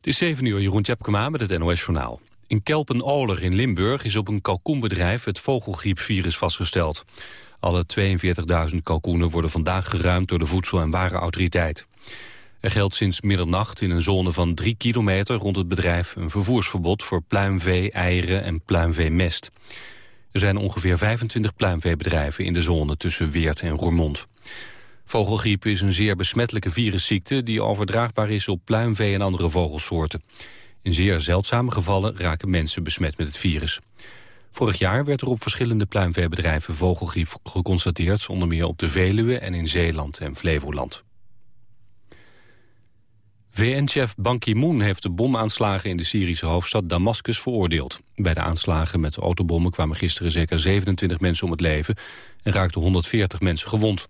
Het is 7 uur, Jeroen Tjepkema met het NOS-journaal. In Kelpen-Oler in Limburg is op een kalkoenbedrijf het vogelgriepvirus vastgesteld. Alle 42.000 kalkoenen worden vandaag geruimd door de Voedsel- en Warenautoriteit. Er geldt sinds middernacht in een zone van 3 kilometer rond het bedrijf... een vervoersverbod voor pluimvee, eieren en pluimveemest. Er zijn ongeveer 25 pluimveebedrijven in de zone tussen Weert en Roermond. Vogelgriep is een zeer besmettelijke virusziekte... die overdraagbaar is op pluimvee en andere vogelsoorten. In zeer zeldzame gevallen raken mensen besmet met het virus. Vorig jaar werd er op verschillende pluimveebedrijven vogelgriep geconstateerd... onder meer op de Veluwe en in Zeeland en Flevoland. VN-chef Ban Ki-moon heeft de bomaanslagen in de Syrische hoofdstad Damascus veroordeeld. Bij de aanslagen met autobommen kwamen gisteren zeker 27 mensen om het leven... en raakten 140 mensen gewond.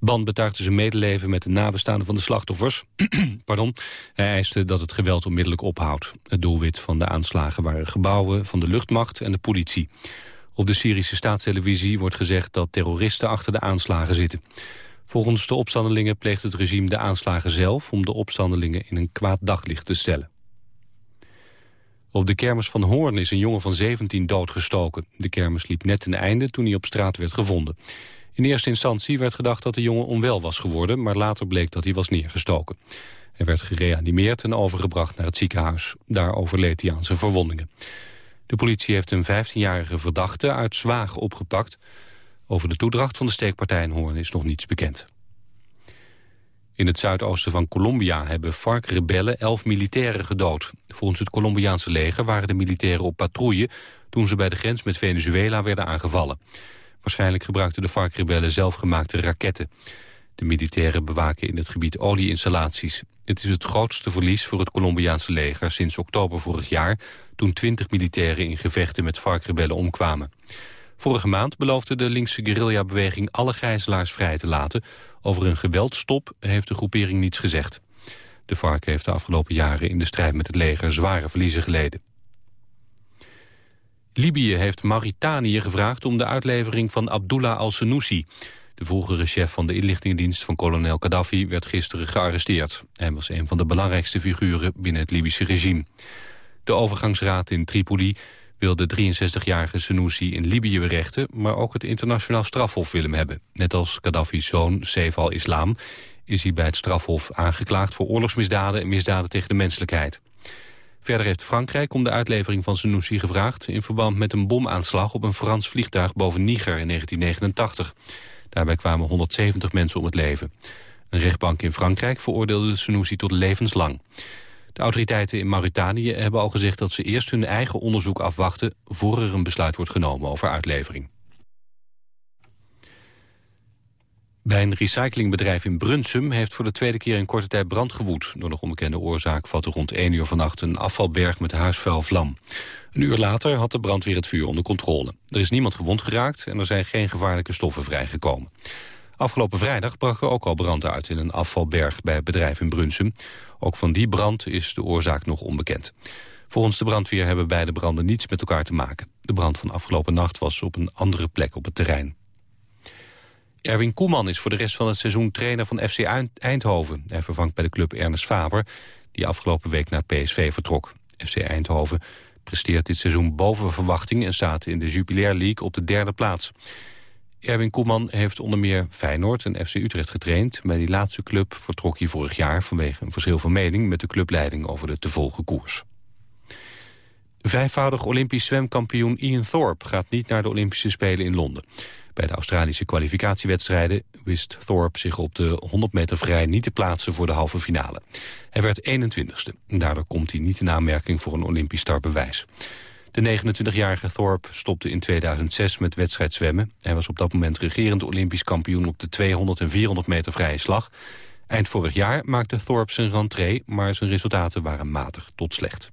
Ban betuigde zijn medeleven met de nabestaanden van de slachtoffers. Pardon. Hij eiste dat het geweld onmiddellijk ophoudt. Het doelwit van de aanslagen waren gebouwen van de luchtmacht en de politie. Op de Syrische staatstelevisie wordt gezegd dat terroristen achter de aanslagen zitten. Volgens de opstandelingen pleegt het regime de aanslagen zelf... om de opstandelingen in een kwaad daglicht te stellen. Op de kermis van Hoorn is een jongen van 17 doodgestoken. De kermis liep net ten einde toen hij op straat werd gevonden. In eerste instantie werd gedacht dat de jongen onwel was geworden... maar later bleek dat hij was neergestoken. Hij werd gereanimeerd en overgebracht naar het ziekenhuis. Daar overleed hij aan zijn verwondingen. De politie heeft een 15-jarige verdachte uit Zwaag opgepakt. Over de toedracht van de steekpartij in Hoorn is nog niets bekend. In het zuidoosten van Colombia hebben FARC-rebellen elf militairen gedood. Volgens het Colombiaanse leger waren de militairen op patrouille... toen ze bij de grens met Venezuela werden aangevallen. Waarschijnlijk gebruikten de FARC-rebellen zelfgemaakte raketten. De militairen bewaken in het gebied olieinstallaties. Het is het grootste verlies voor het Colombiaanse leger sinds oktober vorig jaar... toen twintig militairen in gevechten met FARC-rebellen omkwamen. Vorige maand beloofde de linkse guerrilla-beweging alle gijzelaars vrij te laten. Over een geweldstop heeft de groepering niets gezegd. De FARC heeft de afgelopen jaren in de strijd met het leger zware verliezen geleden. Libië heeft Mauritanië gevraagd om de uitlevering van Abdullah al-Senussi. De vroegere chef van de inlichtingendienst van kolonel Gaddafi werd gisteren gearresteerd. Hij was een van de belangrijkste figuren binnen het Libische regime. De overgangsraad in Tripoli wil de 63-jarige Senussi in Libië berechten... maar ook het internationaal strafhof wil hem hebben. Net als Gaddafi's zoon, Saif al-Islam... is hij bij het strafhof aangeklaagd voor oorlogsmisdaden... en misdaden tegen de menselijkheid. Verder heeft Frankrijk om de uitlevering van Senussi gevraagd... in verband met een bomaanslag op een Frans vliegtuig boven Niger in 1989. Daarbij kwamen 170 mensen om het leven. Een rechtbank in Frankrijk veroordeelde Senussi tot levenslang. De autoriteiten in Mauritanië hebben al gezegd dat ze eerst hun eigen onderzoek afwachten... voor er een besluit wordt genomen over uitlevering. Bij een recyclingbedrijf in Brunsum heeft voor de tweede keer in korte tijd brand gewoed. Door nog onbekende oorzaak vatte rond 1 uur vannacht een afvalberg met huisvuil vlam. Een uur later had de brandweer het vuur onder controle. Er is niemand gewond geraakt en er zijn geen gevaarlijke stoffen vrijgekomen. Afgelopen vrijdag brak er ook al brand uit in een afvalberg bij het bedrijf in Brunsum. Ook van die brand is de oorzaak nog onbekend. Volgens de brandweer hebben beide branden niets met elkaar te maken. De brand van afgelopen nacht was op een andere plek op het terrein. Erwin Koeman is voor de rest van het seizoen trainer van FC Eindhoven. Hij vervangt bij de club Ernest Faber, die afgelopen week naar PSV vertrok. FC Eindhoven presteert dit seizoen boven verwachting... en staat in de Jupiler League op de derde plaats. Erwin Koeman heeft onder meer Feyenoord en FC Utrecht getraind. Bij die laatste club vertrok hij vorig jaar vanwege een verschil van mening... met de clubleiding over de te volgen koers. Vijfvoudig Olympisch zwemkampioen Ian Thorpe gaat niet naar de Olympische Spelen in Londen. Bij de Australische kwalificatiewedstrijden wist Thorpe zich op de 100 meter vrij niet te plaatsen voor de halve finale. Hij werd 21ste. Daardoor komt hij niet in aanmerking voor een Olympisch startbewijs. De 29-jarige Thorpe stopte in 2006 met wedstrijd zwemmen. Hij was op dat moment regerend Olympisch kampioen op de 200 en 400 meter vrije slag. Eind vorig jaar maakte Thorpe zijn rentree, maar zijn resultaten waren matig tot slecht.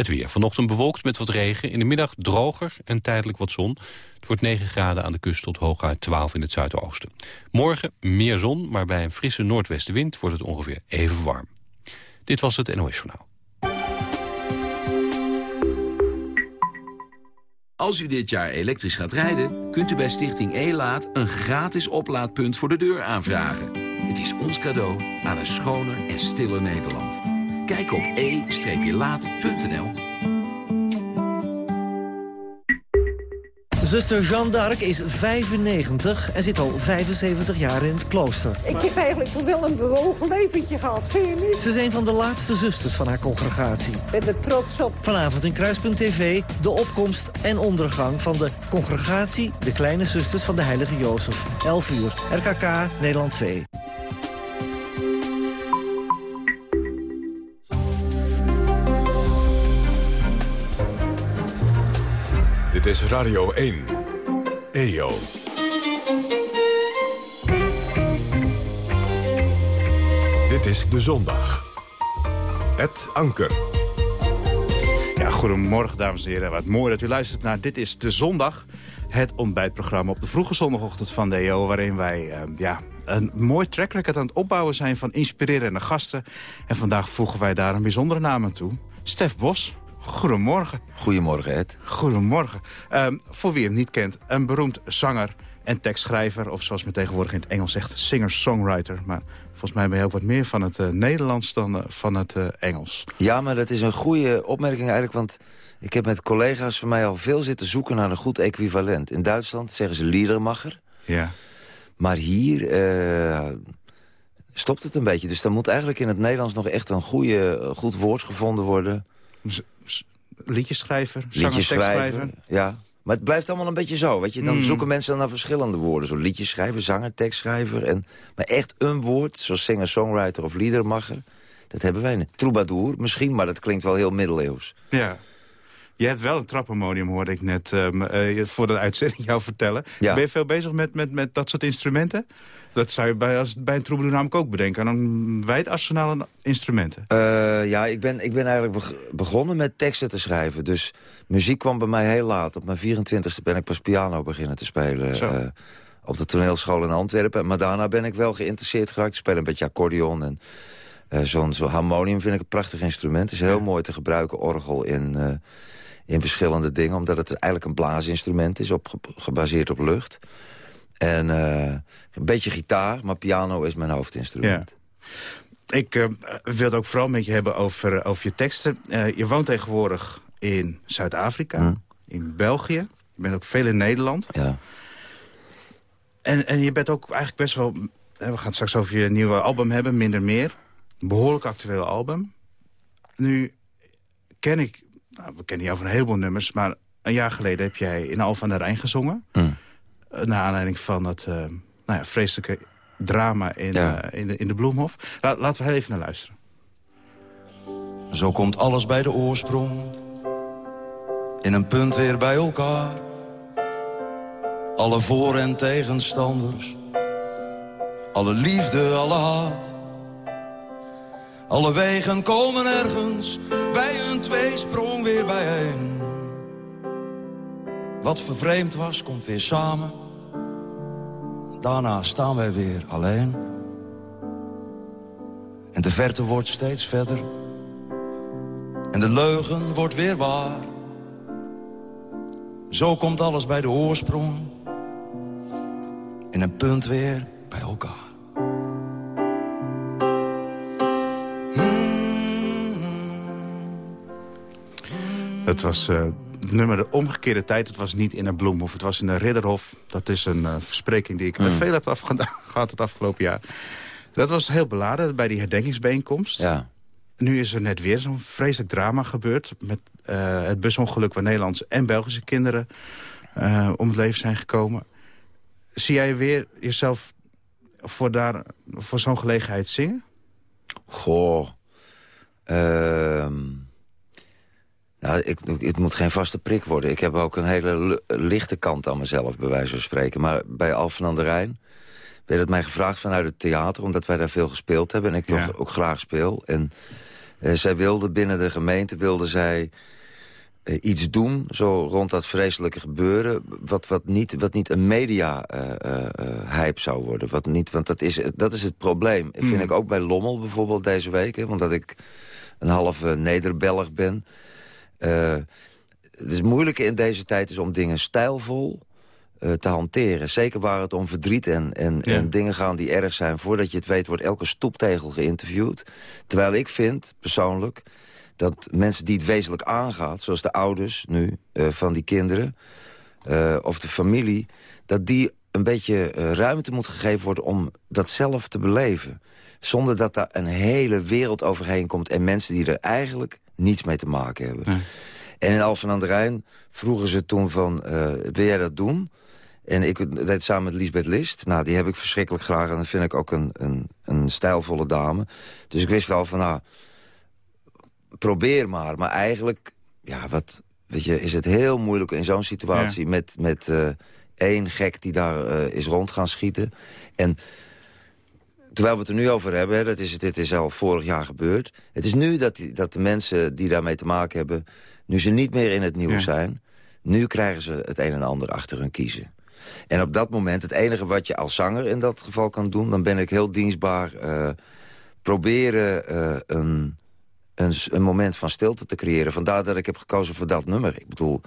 Het weer. Vanochtend bewolkt met wat regen. In de middag droger en tijdelijk wat zon. Het wordt 9 graden aan de kust tot hooguit 12 in het zuidoosten. Morgen meer zon, maar bij een frisse noordwestenwind wordt het ongeveer even warm. Dit was het NOS Journaal. Als u dit jaar elektrisch gaat rijden, kunt u bij Stichting E-Laat... een gratis oplaadpunt voor de deur aanvragen. Het is ons cadeau aan een schoner en stiller Nederland. Kijk op e-laat.nl. Zuster Jeanne d'Arc is 95 en zit al 75 jaar in het klooster. Ik heb eigenlijk wel een bewogen leventje gehad, vind je niet? Ze is een van de laatste zusters van haar congregatie. Ik ben er trots op. Vanavond in Kruispunt TV de opkomst en ondergang van de congregatie... de Kleine Zusters van de Heilige Jozef. 11 uur, RKK, Nederland 2. Dit is Radio 1. EO. Dit is De Zondag. Het Anker. Ja, goedemorgen dames en heren. Wat mooi dat u luistert naar Dit is De Zondag. Het ontbijtprogramma op de vroege zondagochtend van de EO... waarin wij uh, ja, een mooi track record aan het opbouwen zijn van inspirerende gasten. En vandaag voegen wij daar een bijzondere naam aan toe. Stef Bos. Goedemorgen. Goedemorgen, Ed. Goedemorgen. Um, voor wie hem niet kent, een beroemd zanger en tekstschrijver... of zoals men tegenwoordig in het Engels zegt, singer-songwriter. Maar volgens mij ben je ook wat meer van het uh, Nederlands dan uh, van het uh, Engels. Ja, maar dat is een goede opmerking eigenlijk... want ik heb met collega's van mij al veel zitten zoeken naar een goed equivalent. In Duitsland zeggen ze liedermacher. Ja. Maar hier stopt het een beetje. Dus dan moet eigenlijk in het Nederlands nog echt een goede, goed woord gevonden worden... Liedjeschrijver, Liedjeschrijver, ja. Maar het blijft allemaal een beetje zo. Weet je? Dan Hmm. zoeken mensen naar verschillende woorden. Zo liedjeschrijver, zanger, tekstschrijver. En, maar echt een woord, zoals singer-songwriter of liedermacher... dat hebben wij niet. Troubadour misschien, maar dat klinkt wel heel middeleeuws. Ja. Je hebt wel een trappenmodium, hoorde ik net um, uh, voor de uitzending jou vertellen. Ja. Ben je veel bezig met, met, met dat soort instrumenten? Dat zou je bij, als, bij een troubadour namelijk ook bedenken. Een wijd arsenaal aan instrumenten. Uh, ja, ik ben, ik ben eigenlijk beg begonnen met teksten te schrijven. Dus muziek kwam bij mij heel laat. Op mijn 24e ben ik pas piano beginnen te spelen. Uh, op de toneelschool in Antwerpen. Maar daarna ben ik wel geïnteresseerd geraakt. Ik speel een beetje accordeon en... Uh, Zo'n zo harmonium vind ik een prachtig instrument. Het is heel ja. mooi te gebruiken, orgel, in, in verschillende dingen. Omdat het eigenlijk een blaasinstrument is, op, gebaseerd op lucht. En uh, een beetje gitaar, maar piano is mijn hoofdinstrument. Ja. Ik uh, wil het ook vooral met je hebben over, over je teksten. Uh, je woont tegenwoordig in Zuid-Afrika, hmm. in België. Je bent ook veel in Nederland. Ja. En, en je bent ook eigenlijk best wel... We gaan het straks over je nieuwe album hebben, Minder Meer. Een behoorlijk actueel album. Nu ken ik... Nou, we kennen jou van een heleboel nummers... maar een jaar geleden heb jij in Alphen aan de Rijn gezongen. Hmm. Naar aanleiding van het uh, nou ja, vreselijke drama in, ja. uh, in, de, in de Bloemhof. La, laten we heel even naar luisteren. Zo komt alles bij de oorsprong. In een punt weer bij elkaar. Alle voor- en tegenstanders. Alle liefde, alle haat. Alle wegen komen ergens bij een tweesprong weer bijeen. Wat vervreemd was, komt weer samen. Daarna staan wij weer alleen. En de verte wordt steeds verder. En de leugen wordt weer waar. Zo komt alles bij de oorsprong. In een punt weer bij elkaar. Het was uh, het nummer De Omgekeerde Tijd. Het was niet in een bloemhof, het was in een ridderhof. Dat is een uh, verspreking die ik mm. met veel heb gehad het afgelopen jaar. Dat was heel beladen bij die herdenkingsbijeenkomst. Ja. Nu is er net weer zo'n vreselijk drama gebeurd... met uh, het busongeluk waar Nederlandse en Belgische kinderen om het leven zijn gekomen. Zie jij weer jezelf voor, daar, voor zo'n gelegenheid zingen? Goh... Uh... Nou, ik, het moet geen vaste prik worden. Ik heb ook een hele lichte kant aan mezelf, bij wijze van spreken. Maar bij Alphen aan de Rijn werd het mij gevraagd vanuit het theater... omdat wij daar veel gespeeld hebben en ik ja. toch ook graag speel. En uh, zij wilde binnen de gemeente wilde zij, uh, iets doen... zo rond dat vreselijke gebeuren... wat, wat, niet, wat niet een media-hype uh, zou worden. Wat niet, want dat is, dat is het probleem. Mm. Vind ik ook bij Lommel bijvoorbeeld deze week. Hè, omdat ik een halve Nederbelg ben... Uh, het is moeilijke in deze tijd is om dingen stijlvol, eh, te hanteren. Zeker waar het om verdriet en, en, en dingen gaan die erg zijn. Voordat je het weet wordt elke stoeptegel geïnterviewd. Terwijl ik vind, persoonlijk, dat mensen die het wezenlijk aangaat... zoals de ouders nu uh, van die kinderen uh, of de familie... dat die een beetje uh, ruimte moet gegeven worden om dat zelf te beleven. Zonder dat daar een hele wereld overheen komt... en mensen die er eigenlijk niets mee te maken hebben. En in Alphen aan de Rijn vroegen ze toen van... wil jij dat doen? En ik deed samen met Lisbeth List. Nou, die heb ik verschrikkelijk graag. En dat vind ik ook een, een, een stijlvolle dame. Dus ik wist wel van, nou, probeer maar. Maar eigenlijk, ja, wat, weet je, is het heel moeilijk in zo'n situatie... met, met uh, één gek die daar uh, is rond gaan schieten. En terwijl we het er nu over hebben, dat is, dit is al vorig jaar gebeurd. Het is nu dat, die, dat de mensen die daarmee te maken hebben... nu ze niet meer in het nieuws ja. zijn... nu krijgen ze het een en ander achter hun kiezen. En op dat moment, het enige wat je als zanger in dat geval kan doen... dan ben ik heel dienstbaar uh, proberen uh, een, een, een, moment van stilte te creëren. Vandaar dat ik heb gekozen voor dat nummer. Ik bedoel,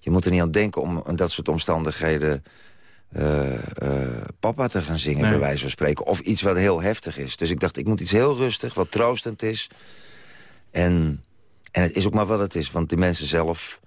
je moet er niet aan denken om dat soort omstandigheden... Uh, papa te gaan zingen, nee. bij wijze van spreken. Of iets wat heel heftig is. Dus ik dacht, ik moet iets heel rustig, wat troostend is. En, en het is ook maar wat het is, want die mensen zelf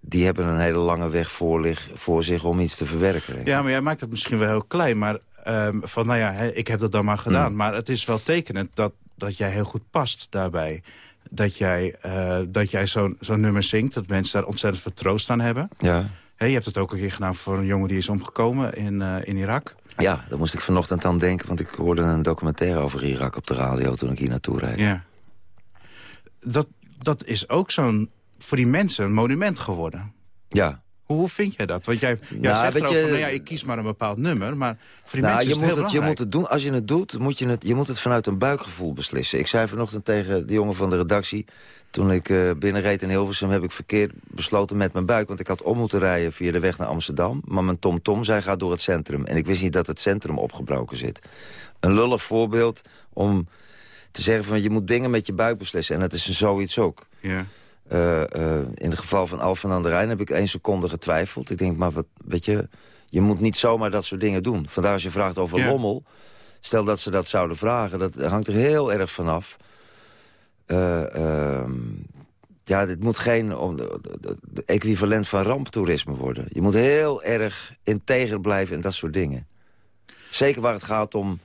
die hebben een hele lange weg voor, lig, voor zich om iets te verwerken. Ja, maar jij maakt het misschien wel heel klein. Maar um, van, nou ja, ik heb dat dan maar gedaan. Mm. Maar het is wel tekenend dat, dat jij heel goed past daarbij. Dat jij, uh, dat jij zo'n zo nummer zingt. Dat mensen daar ontzettend veel troost aan hebben. Ja. Hey, je hebt het ook een keer gedaan voor een jongen die is omgekomen in, uh, in Irak. Ja, daar moest ik vanochtend aan denken. Want ik hoorde een documentaire over Irak op de radio toen ik hier naartoe reed. Ja. Dat, dat is ook zo'n voor die mensen een monument geworden. Ja. Hoe, vind jij dat? Want jij, jij nou, zegt je, van, ja, ik kies maar een bepaald nummer. Maar voor die nou, mensen is het, moet het Je moet het doen. Als je het doet, moet je het, je moet het vanuit een buikgevoel beslissen. Ik zei vanochtend tegen de jongen van de redactie... toen ik uh, binnenreed in Hilversum heb ik verkeerd besloten met mijn buik. Want ik had om moeten rijden via de weg naar Amsterdam. Maar mijn TomTom -tom, zei gaat door het centrum. En ik wist niet dat het centrum opgebroken zit. Een lullig voorbeeld om te zeggen van... je moet dingen met je buik beslissen. En dat is zoiets ook. Ja. Uh, uh, in het geval van Alphen aan de Rijn heb ik één seconde getwijfeld. Ik denk, maar wat, weet je, je moet niet zomaar dat soort dingen doen. Vandaar als je vraagt over ja. lommel, stel dat ze dat zouden vragen, dat hangt er heel erg vanaf. Uh, ja, dit moet geen om, de, equivalent van ramptoerisme worden. Je moet heel erg integer blijven en dat soort dingen. Zeker waar het gaat om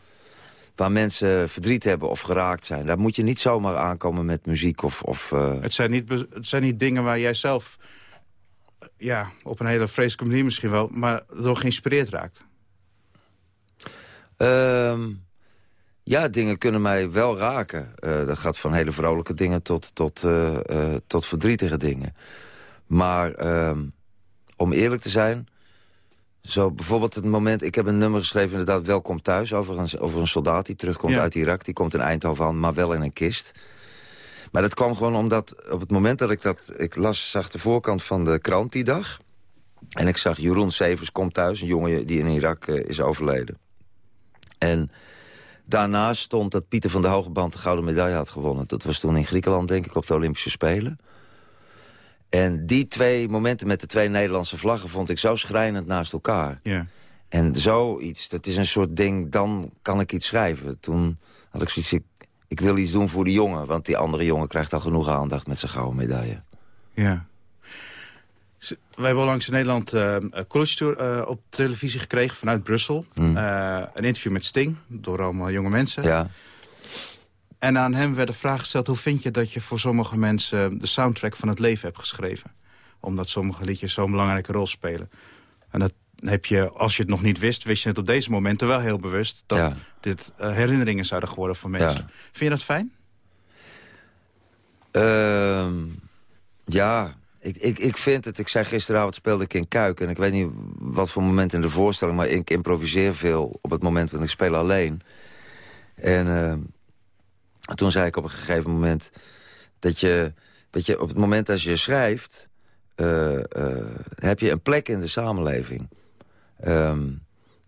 waar mensen verdriet hebben of geraakt zijn. Daar moet je niet zomaar aankomen met muziek. Of, of, uh... het, zijn niet, het zijn niet dingen waar jij zelf... Ja, op een hele vreselijke manier misschien wel... maar door geïnspireerd raakt. Um, ja, dingen kunnen mij wel raken. Uh, dat gaat van hele vrolijke dingen tot, tot, uh, tot verdrietige dingen. Maar um, om eerlijk te zijn... Zo bijvoorbeeld het moment, ik heb een nummer geschreven inderdaad Welkom Thuis... over een, over een soldaat die terugkomt ja. uit Irak. Die komt in Eindhoven aan, maar wel in een kist. Maar dat kwam gewoon omdat op het moment dat ik dat... Ik las, zag de voorkant van de krant die dag. En ik zag Jeroen Severs komt thuis, een jongen die in Irak uh, is overleden. En daarnaast stond dat Pieter van der Hogeband de gouden medaille had gewonnen. Dat was toen in Griekenland, denk ik, op de Olympische Spelen. En die twee momenten met de twee Nederlandse vlaggen... vond ik zo schrijnend naast elkaar. Ja. En zoiets, dat is een soort ding, dan kan ik iets schrijven. Toen had ik zoiets, ik, ik wil iets doen voor die jongen... want die andere jongen krijgt al genoeg aandacht met zijn gouden medaille. Ja. Wij hebben langs in Nederland uh, een college tour uh, op televisie gekregen vanuit Brussel. Mm. Uh, een interview met Sting, door allemaal jonge mensen. Ja. En aan hem werd de vraag gesteld... hoe vind je dat je voor sommige mensen de soundtrack van het leven hebt geschreven? Omdat sommige liedjes zo'n belangrijke rol spelen. En dat heb je, als je het nog niet wist... wist je het op deze momenten wel heel bewust... dat ja. dit uh, herinneringen zouden geworden voor mensen. Ja. Vind je dat fijn? Uh, ja, ik, ik, ik vind het... Ik zei gisteravond speelde ik in Kuik... en ik weet niet wat voor moment in de voorstelling... maar ik improviseer veel op het moment dat ik speel alleen. En... Uh, toen zei ik op een gegeven moment dat je, dat je op het moment dat je schrijft... Uh, uh, heb je een plek in de samenleving. Um,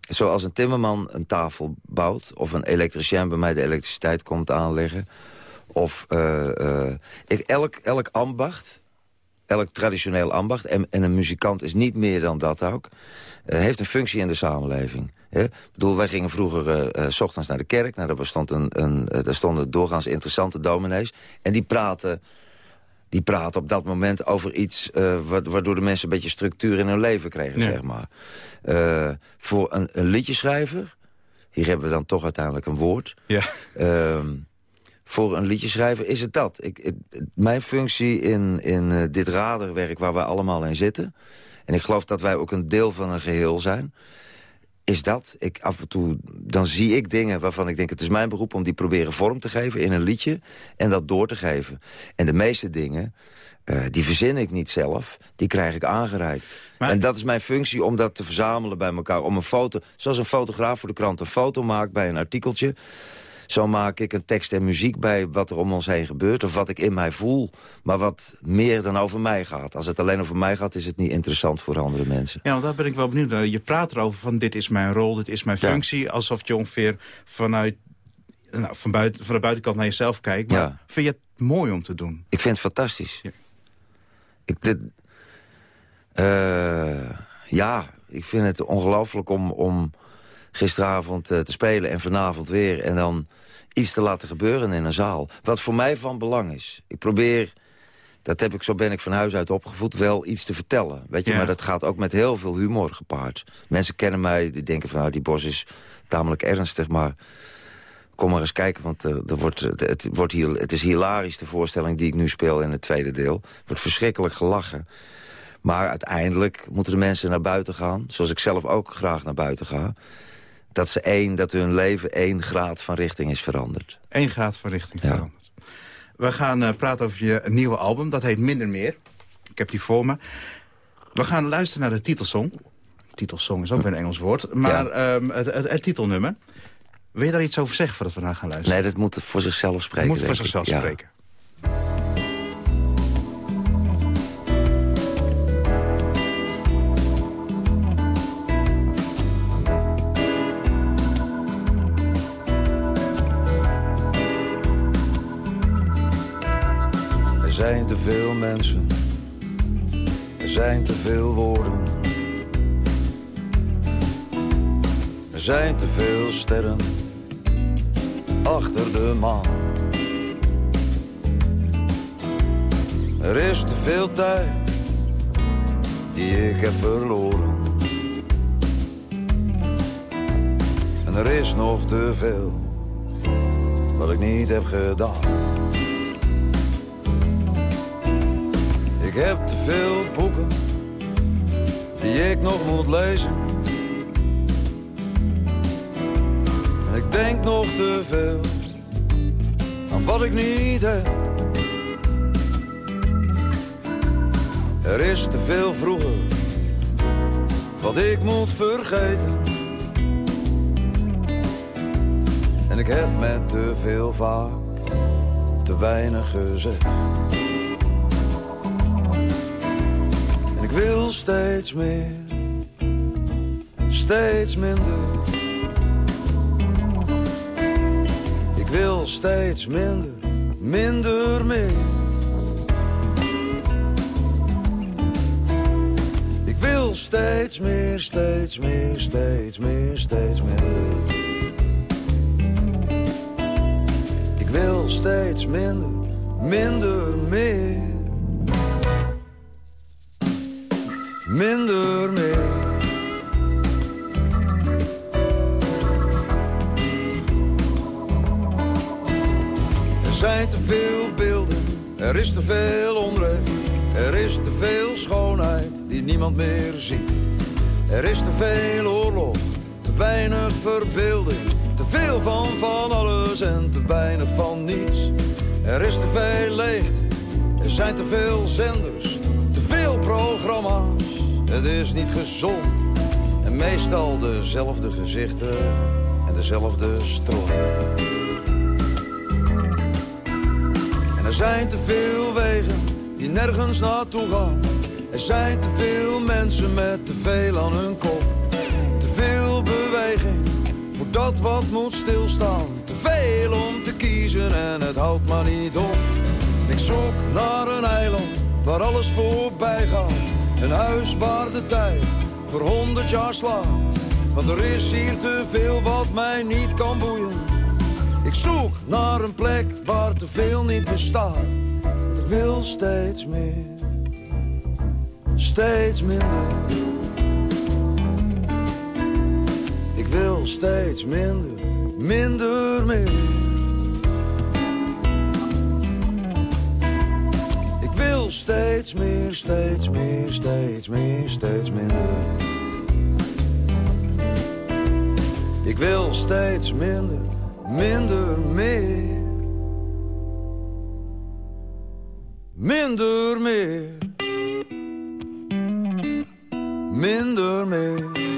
zoals een timmerman een tafel bouwt... of een elektricien bij mij de elektriciteit komt aanleggen... of ik, elk, elk ambacht elk traditioneel ambacht. En, en een muzikant is niet meer dan dat ook. Uh, heeft een functie in de samenleving. Hè? Ik bedoel, wij gingen vroeger uh, s ochtends naar de kerk. Nou, daar, stond een, een, daar stonden doorgaans interessante dominees. En die praten die praten op dat moment over iets... Uh, waardoor de mensen een beetje structuur in hun leven kregen, zeg maar. Voor een, een liedjeschrijver... hier hebben we dan toch uiteindelijk een woord... Ja. Uh, voor een liedjeschrijver is het dat. Ik, het, mijn functie in, in uh, dit raderwerk waar wij allemaal in zitten... en ik geloof dat wij ook een deel van een geheel zijn is dat. Ik, af en toe dan zie ik dingen waarvan ik denk... het is mijn beroep om die proberen vorm te geven in een liedje... en dat door te geven. En de meeste dingen, uh, die verzin ik niet zelf. Die krijg ik aangereikt. En dat is mijn functie om dat te verzamelen bij elkaar. Om een foto, zoals een fotograaf voor de krant een foto maakt bij een artikeltje... Zo maak ik een tekst en muziek bij wat er om ons heen gebeurt... of wat ik in mij voel, maar wat meer dan over mij gaat. Als het alleen over mij gaat, is het niet interessant voor andere mensen. Ja, want daar ben ik wel benieuwd naar. Je praat erover van dit is mijn rol, dit is mijn functie... alsof je ongeveer vanuit, nou, van, buiten, van de buitenkant naar jezelf kijkt. Maar ja. vind je het mooi om te doen? Ik vind het fantastisch. Ja, ik, dit, uh, ja ik vind het ongelooflijk om... om gisteravond uh, te spelen en vanavond weer. En dan iets te laten gebeuren in een zaal. Wat voor mij van belang is. Ik probeer, dat heb ik, zo ben ik van huis uit opgevoed, wel iets te vertellen. Weet je, maar dat gaat ook met heel veel humor gepaard. Mensen kennen mij, die denken van, nou, die bos is tamelijk ernstig, maar kom maar eens kijken, want uh, er wordt, het, wordt hier, het is hilarisch, de voorstelling die ik nu speel in het tweede deel. Er wordt verschrikkelijk gelachen. Maar uiteindelijk moeten de mensen naar buiten gaan, zoals ik zelf ook graag naar buiten ga dat, ze één, dat hun leven één graad van richting is veranderd. Eén graad van richting veranderd. We gaan uh, praten over je nieuwe album. Dat heet Minder Meer. Ik heb die voor me. We gaan luisteren naar de titelsong. Titelsong is ook weer een Engels woord. Maar ja. um, het, het, het, titelnummer. Wil je daar iets over zeggen voordat we naar gaan luisteren? Nee, dat moet voor zichzelf spreken. moet voor zichzelf spreken. Veel mensen, er zijn te veel woorden. Er zijn te veel sterren achter de maan. Er is te veel tijd die ik heb verloren. En er is nog te veel wat ik niet heb gedaan. Heb te veel boeken die ik nog moet lezen. En ik denk nog te veel aan wat ik niet heb. Er is te veel vroeger wat ik moet vergeten. En ik heb met te veel vaak te weinig gezegd. Wil steeds meer, steeds minder. Ik wil steeds minder, minder meer. Ik wil steeds meer, steeds meer, steeds meer, steeds minder. Ik wil steeds minder, minder meer. Minder meer. Er zijn te veel beelden, er is te veel onrecht. Er is te veel schoonheid die niemand meer ziet. Er is te veel oorlog, te weinig verbeelding. Te veel van van alles en te weinig van niets. Er is te veel leegte, er zijn te veel zenders, te veel programma's het is niet gezond. En meestal dezelfde gezichten en dezelfde stront. En er zijn te veel wegen die nergens naartoe gaan. Er zijn te veel mensen met te veel aan hun kop. Te veel beweging voor dat wat moet stilstaan. Te veel om te kiezen en het houdt maar niet op. Ik zoek naar een eiland waar alles voorbij gaat. Een huis waar de tijd voor honderd jaar slaat. Want er is hier te veel wat mij niet kan boeien. Ik zoek naar een plek waar te veel niet bestaat. Want ik wil steeds meer, steeds minder. Ik wil steeds minder, minder meer. Steeds meer, steeds meer, steeds meer, steeds minder. Ik wil steeds minder, minder meer. Minder meer. Minder meer.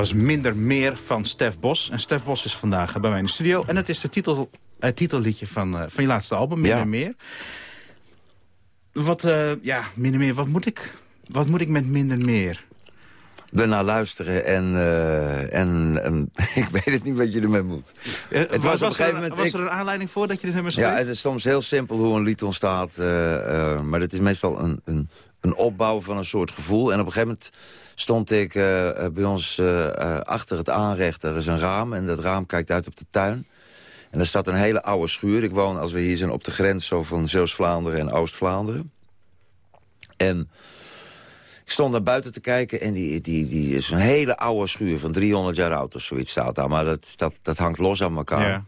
Was Minder Meer van Stef Bos. En Stef Bos is vandaag bij mij in de studio. En het is de titel, het titelliedje van, eh, van je laatste album, Minder Ja. Meer. Wat, eh, ja, Minder Meer, wat moet ik, wat moet ik met Minder Meer? Ernaar luisteren en, eh, en, en ik weet het niet wat je ermee moet. Eh, Het was was, op een er, gegeven moment- was ik- er een aanleiding voor dat je dit nummer schreef? Ja, het is soms heel simpel hoe een lied ontstaat. eh, eh, maar het is meestal een, een, een opbouw van een soort gevoel. En op een gegeven moment stond ik eh, eh, bij ons eh, achter het aanrecht. Er is een raam en dat raam kijkt uit op de tuin. En er staat een hele oude schuur. Ik woon, als we hier zijn, op de grens zo van Zeeuws-Vlaanderen en Oost-Vlaanderen. En ik stond naar buiten te kijken en die, die, die is een hele oude schuur van 300 jaar oud of zoiets staat daar. Maar dat, dat, dat hangt los aan elkaar. Ja.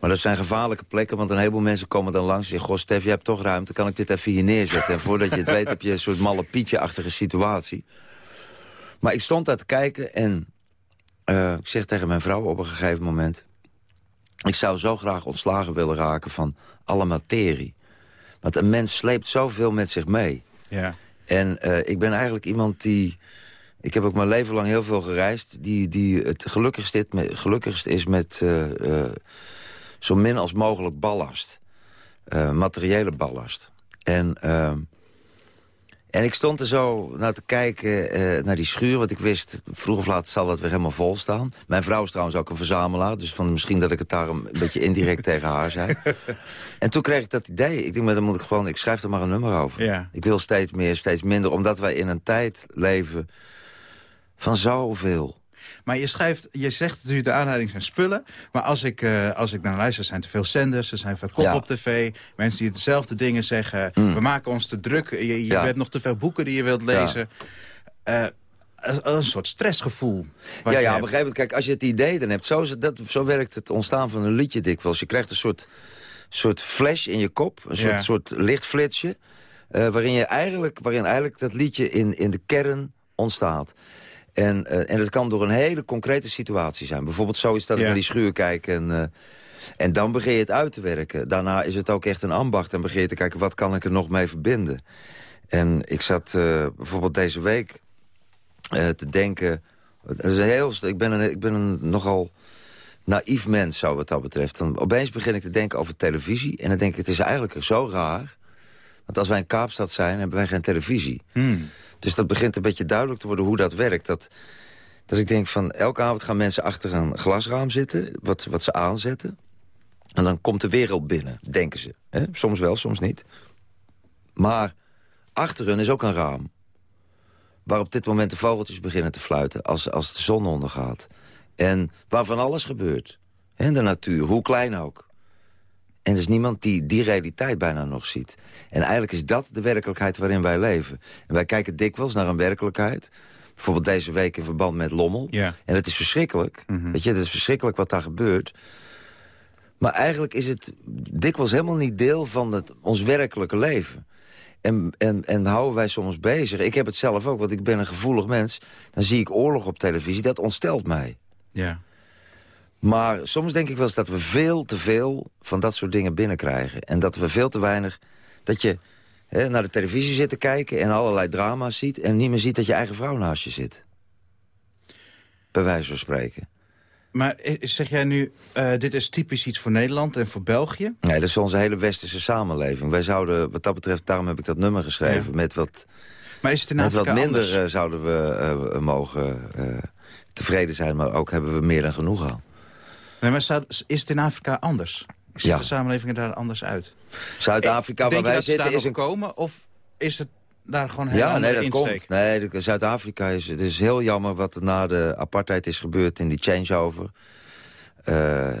Maar dat zijn gevaarlijke plekken, want een heleboel mensen komen dan langs en zeggen... Goh, Stef, je hebt toch ruimte, kan ik dit even hier neerzetten? En voordat je het weet heb je een soort malle pietje-achtige situatie. Maar ik stond daar te kijken en eh, ik zeg tegen mijn vrouw op een gegeven moment... ik zou zo graag ontslagen willen raken van alle materie. Want een mens sleept zoveel met zich mee. Ja. En eh, ik ben eigenlijk iemand die... Ik heb ook mijn leven lang heel veel gereisd... die, die het gelukkigst, is met, gelukkigst is met eh, zo min als mogelijk ballast. Materiële ballast. En, ehm, en ik stond er zo naar te kijken, eh, naar die schuur... want ik wist, vroeg of laat zal dat weer helemaal vol staan. Mijn vrouw is trouwens ook een verzamelaar... dus van, misschien dat ik het daar een beetje indirect tegen haar zei. En toen kreeg ik dat idee. Ik denk, maar dan moet ik gewoon... ik schrijf er maar een nummer over. Ja. Ik wil steeds meer, steeds minder... omdat wij in een tijd leven van zoveel. Maar je schrijft, je zegt natuurlijk de aanleiding zijn spullen. Maar als ik, eh, als ik naar luister, er zijn te veel zenders, er zijn veel kop Ja. op tv. Mensen die dezelfde dingen zeggen. We maken ons te druk. Je, je Ja. hebt nog te veel boeken die je wilt lezen. Eh, een, een soort stressgevoel. ja, ja, op een hebt. gegeven moment, kijk, als je het idee dan hebt... Zo, is het, dat, zo werkt het ontstaan van een liedje dikwijls. Je krijgt een soort, soort flash in je kop, een soort, soort lichtflitsje... eh, waarin, je eigenlijk, waarin eigenlijk dat liedje in, in de kern ontstaat. En, eh, en dat kan door een hele concrete situatie zijn. Bijvoorbeeld zo is dat ik naar die schuur kijk en... eh, en dan begin je het uit te werken. Daarna is het ook echt een ambacht. En begin je te kijken, wat kan ik er nog mee verbinden? En ik zat eh, bijvoorbeeld deze week te denken... Het is een heel, ik, ben een, ik ben een nogal naïef mens, zo wat dat betreft. Dan opeens begin ik te denken over televisie. En dan denk ik, het is eigenlijk zo raar. Want als wij in Kaapstad zijn, hebben wij geen televisie. Hmm. Dus dat begint een beetje duidelijk te worden hoe dat werkt. Dat, dat ik denk van, elke avond gaan mensen achter een glasraam zitten... wat, wat ze aanzetten. En dan komt de wereld binnen, denken ze. Soms wel, soms niet. Maar achter hun is ook een raam. Waar op dit moment de vogeltjes beginnen te fluiten als, als de zon ondergaat. En waar van alles gebeurt. In de natuur, hoe klein ook. En er is niemand die die realiteit bijna nog ziet. En eigenlijk is dat de werkelijkheid waarin wij leven. En wij kijken dikwijls naar een werkelijkheid. Bijvoorbeeld deze week in verband met Lommel. Ja. En dat is verschrikkelijk. Weet je, dat is verschrikkelijk wat daar gebeurt. Maar eigenlijk is het dikwijls helemaal niet deel van het, ons werkelijke leven. En, en, en houden wij soms bezig. Ik heb het zelf ook, want ik ben een gevoelig mens. Dan zie ik oorlog op televisie, dat ontstelt mij. Ja. Maar soms denk ik wel eens dat we veel te veel van dat soort dingen binnenkrijgen. En dat we veel te weinig... Dat je hè, naar de televisie zit te kijken en allerlei drama's ziet... en niet meer ziet dat je eigen vrouw naast je zit. bij wijze van spreken. Maar zeg jij nu, uh, dit is typisch iets voor Nederland en voor België? Nee, dat is onze hele westerse samenleving. Wij zouden, wat dat betreft, daarom heb ik dat nummer geschreven... met wat, maar is het in met wat minder anders? zouden we uh, mogen tevreden zijn... maar ook hebben we meer dan genoeg al. Nee, maar zou, is het in Afrika anders? Ziet ja. de samenleving er daar anders uit? Zuid-Afrika, waar wij zitten, is een komen of is het daar gewoon heel ja, nee, dat komt. Nee, Zuid-Afrika is, het is heel jammer wat er na de apartheid is gebeurd in die changeover. Uh, uh,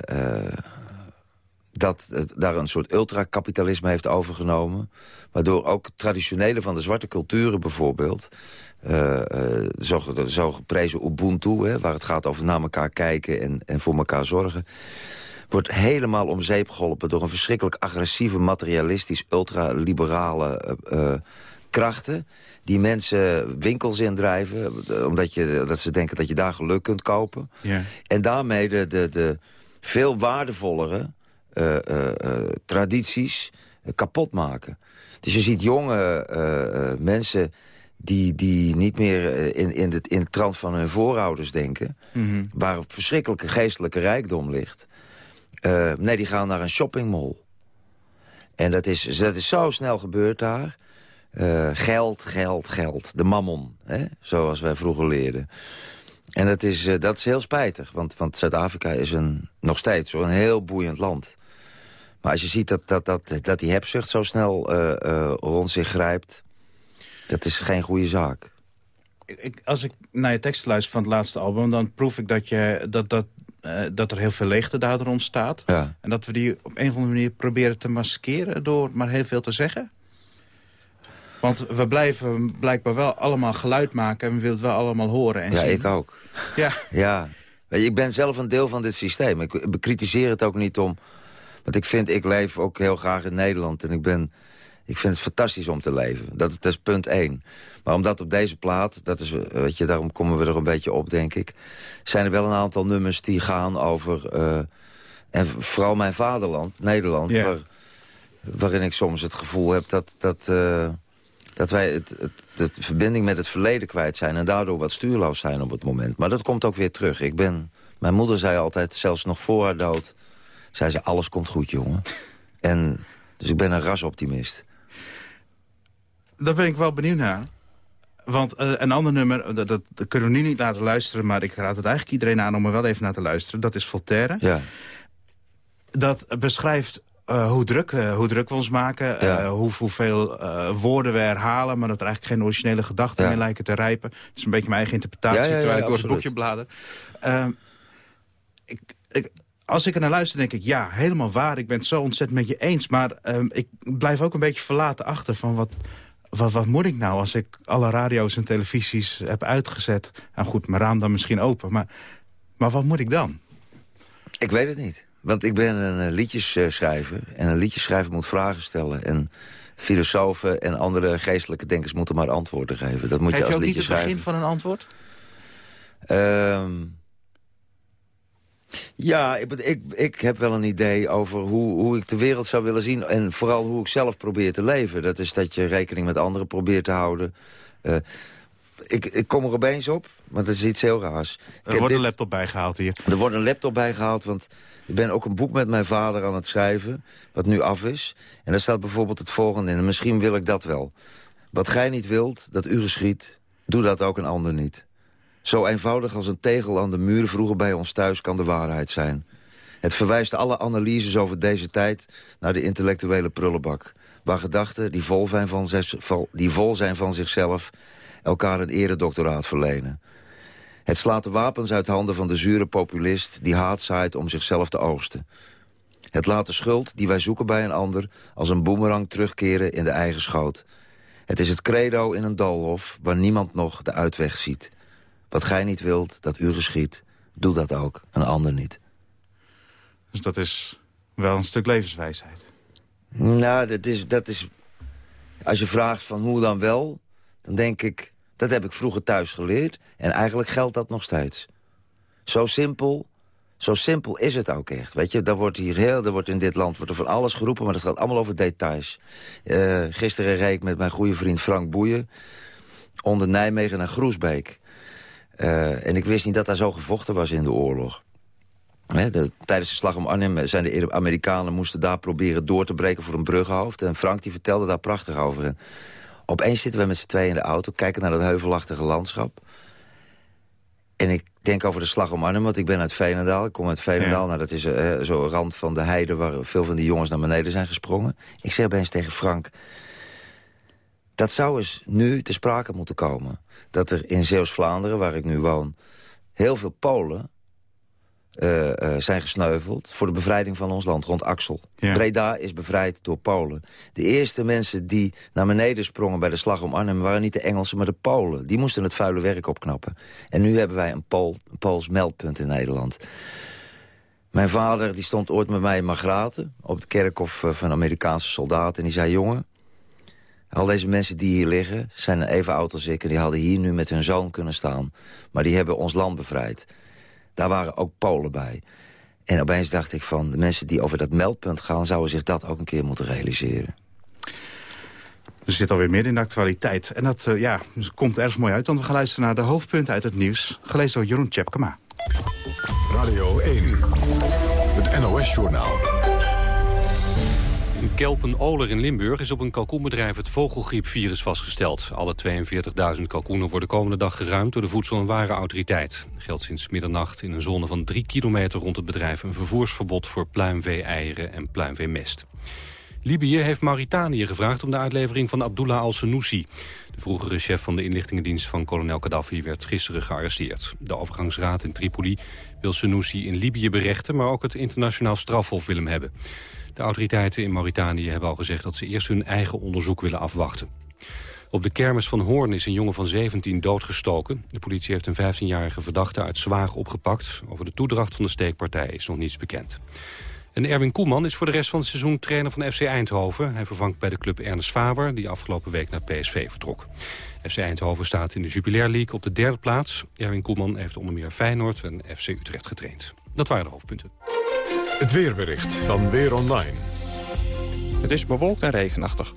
dat het daar een soort ultracapitalisme heeft overgenomen. Waardoor ook traditionele van de zwarte culturen bijvoorbeeld... Uh, zo, zo geprezen Ubuntu, hè, waar het gaat over naar elkaar kijken en, en voor elkaar zorgen wordt helemaal om zeep geholpen door een verschrikkelijk agressieve, materialistisch, ultraliberale uh, krachten die mensen winkels indrijven... omdat je, dat ze denken dat je daar geluk kunt kopen. Ja. En daarmee de, de, de veel waardevollere uh, uh, tradities kapot maken. Dus je ziet jonge mensen die, die niet meer in, in, het, in het trant van hun voorouders denken... Mm -hmm. waar verschrikkelijke geestelijke rijkdom ligt... nee, die gaan naar een shoppingmall. En dat is, dat is zo snel gebeurd daar. Uh, geld, geld, geld. De mammon, hè? zoals wij vroeger leerden. En dat is, uh, dat is heel spijtig, want, want Zuid-Afrika is een, nog steeds een heel boeiend land. Maar als je ziet dat, dat, dat, dat die hebzucht zo snel uh, rond zich grijpt... dat is geen goede zaak. Ik, als ik naar je tekst luister van het laatste album... dan proef ik dat, je, dat, dat, dat er heel veel leegte daardoor ontstaat. Ja. En dat we die op een of andere manier proberen te maskeren... door maar heel veel te zeggen. Want we blijven blijkbaar wel allemaal geluid maken... en we willen het wel allemaal horen en Ja, zien. ik ook. Ja. ja. Ik ben zelf een deel van dit systeem. Ik bekritiseer het ook niet om... Want ik vind, ik leef ook heel graag in Nederland. En ik, ben, ik vind het fantastisch om te leven. Dat, dat is punt één. Maar omdat op deze plaat, dat is, weet je, daarom komen we er een beetje op, denk ik... zijn er wel een aantal nummers die gaan over... Uh, en vooral mijn vaderland, Nederland... Yeah. Waar, waarin ik soms het gevoel heb dat... dat uh, dat wij het, het, de verbinding met het verleden kwijt zijn... en daardoor wat stuurloos zijn op het moment. Maar dat komt ook weer terug. Ik ben, mijn moeder zei altijd, zelfs nog voor haar dood... zei ze, alles komt goed, jongen. En, dus ik ben een rasoptimist. Daar ben ik wel benieuwd naar. Want uh, een ander nummer, dat, dat, dat, kunnen we nu niet laten luisteren... maar ik raad het eigenlijk iedereen aan om er wel even naar te luisteren. Dat is Voltaire. Ja. Dat beschrijft uh, hoe, druk, uh, hoe druk we ons maken, ja. hoe, hoeveel woorden we herhalen... maar dat er eigenlijk geen originele gedachten ja. meer lijken te rijpen. Dat is een beetje mijn eigen interpretatie, terwijl ik door het boekje blader. Ehm, ik, ik, als ik er naar luister, denk ik, ja, helemaal waar. Ik ben het zo ontzettend met je eens. Maar um, ik blijf ook een beetje verlaten achter van wat... Wat, wat moet ik nou als ik alle radio's en televisies heb uitgezet? Nou goed, mijn raam dan misschien open. Maar, maar wat moet ik dan? Ik weet het niet. Want ik ben een liedjesschrijver. En een liedjesschrijver moet vragen stellen. En filosofen en andere geestelijke denkers moeten maar antwoorden geven. Dat moet Geef je als je ook niet het begin van een antwoord? Um, ja, ik, ik, ik heb wel een idee over hoe, hoe ik de wereld zou willen zien. En vooral hoe ik zelf probeer te leven. Dat is dat je rekening met anderen probeert te houden. Uh, ik, ik kom er opeens op, maar dat is iets heel raars. Er wordt dit, een laptop bijgehaald hier. Er wordt een laptop bijgehaald, want ik ben ook een boek met mijn vader aan het schrijven... wat nu af is. En daar staat bijvoorbeeld het volgende in. En misschien wil ik dat wel. Wat gij niet wilt, dat u geschiet, doe dat ook een ander niet. Zo eenvoudig als een tegel aan de muur vroeger bij ons thuis kan de waarheid zijn. Het verwijst alle analyses over deze tijd naar de intellectuele prullenbak. Waar gedachten die vol zijn van, die vol zijn van zichzelf elkaar een eredoctoraat verlenen. Het slaat de wapens uit handen van de zure populist... die haat zaait om zichzelf te oogsten. Het laat de schuld die wij zoeken bij een ander... als een boemerang terugkeren in de eigen schoot. Het is het credo in een doolhof waar niemand nog de uitweg ziet. Wat gij niet wilt, dat u geschiet, doe dat ook, een ander niet. Dus dat is wel een stuk levenswijsheid. Nou, dat is, dat is... Als je vraagt van hoe dan wel, dan denk ik... dat heb ik vroeger thuis geleerd en eigenlijk geldt dat nog steeds. Zo simpel, zo simpel is het ook echt. Weet je, daar wordt hier heel, er wordt in dit land wordt er van alles geroepen, maar dat gaat allemaal over details. Uh, gisteren reed ik met mijn goede vriend Frank Boeien onder Nijmegen naar Groesbeek. Uh, en ik wist niet dat daar zo gevochten was in de oorlog. de, tijdens de slag om Arnhem zijn de Amerikanen moesten daar proberen door te breken voor een bruggenhoofd. En Frank die vertelde daar prachtig over. En opeens zitten we met z'n tweeën in de auto, kijken naar dat heuvelachtige landschap. En ik denk over de slag om Arnhem, want ik ben uit Veenendaal. Ik kom uit Veenendaal, nou, dat is uh, zo'n rand van de heide... waar veel van die jongens naar beneden zijn gesprongen. Ik zeg opeens tegen Frank... dat zou eens nu te sprake moeten komen. Dat er in Zeeuws-Vlaanderen, waar ik nu woon... heel veel Polen uh, uh, zijn gesneuveld voor de bevrijding van ons land, rond Axel. Breda is bevrijd door Polen. De eerste mensen die naar beneden sprongen bij de slag om Arnhem... waren niet de Engelsen, maar de Polen. Die moesten het vuile werk opknappen. En nu hebben wij een, Pool, een Pools meldpunt in Nederland. Mijn vader die stond ooit met mij in Magraten... op het kerkhof eh, van Amerikaanse soldaten. En die zei, jongen, al deze mensen die hier liggen... zijn even oud als ik en die hadden hier nu met hun zoon kunnen staan. Maar die hebben ons land bevrijd. Daar waren ook Polen bij. En opeens dacht ik van, de mensen die over dat meldpunt gaan... zouden zich dat ook een keer moeten realiseren. We zitten alweer midden in de actualiteit. En dat uh, ja, komt erg mooi uit, want we gaan luisteren naar de hoofdpunten uit het nieuws. Gelezen door Jeroen Tjepkema. Radio 1, het NOS-journaal. In Kelpen-Oler in Limburg is op een kalkoenbedrijf het vogelgriepvirus vastgesteld. Alle 42.000 kalkoenen worden komende dag geruimd door de Voedsel- en Warenautoriteit. Er geldt sinds middernacht in een zone van 3 kilometer rond het bedrijf een vervoersverbod voor pluimvee-eieren en pluimveemest. Libië heeft Mauritanië gevraagd om de uitlevering van Abdullah al-Senoussi. De vroegere chef van de inlichtingendienst van kolonel Gaddafi werd gisteren gearresteerd. De overgangsraad in Tripoli wil Senoussi in Libië berechten, maar ook het internationaal strafhof wil hem hebben. De autoriteiten in Mauritanië hebben al gezegd dat ze eerst hun eigen onderzoek willen afwachten. Op de kermis van Hoorn is een jongen van 17 doodgestoken. De politie heeft een 15-jarige verdachte uit Zwaag opgepakt. Over de toedracht van de steekpartij is nog niets bekend. En Erwin Koeman is voor de rest van het seizoen trainer van FC Eindhoven. Hij vervangt bij de club Ernest Faber, die afgelopen week naar PSV vertrok. FC Eindhoven staat in de Jupiler League op de derde plaats. Erwin Koeman heeft onder meer Feyenoord en FC Utrecht getraind. Dat waren de hoofdpunten. Het weerbericht van Weer Online. Het is bewolkt en regenachtig.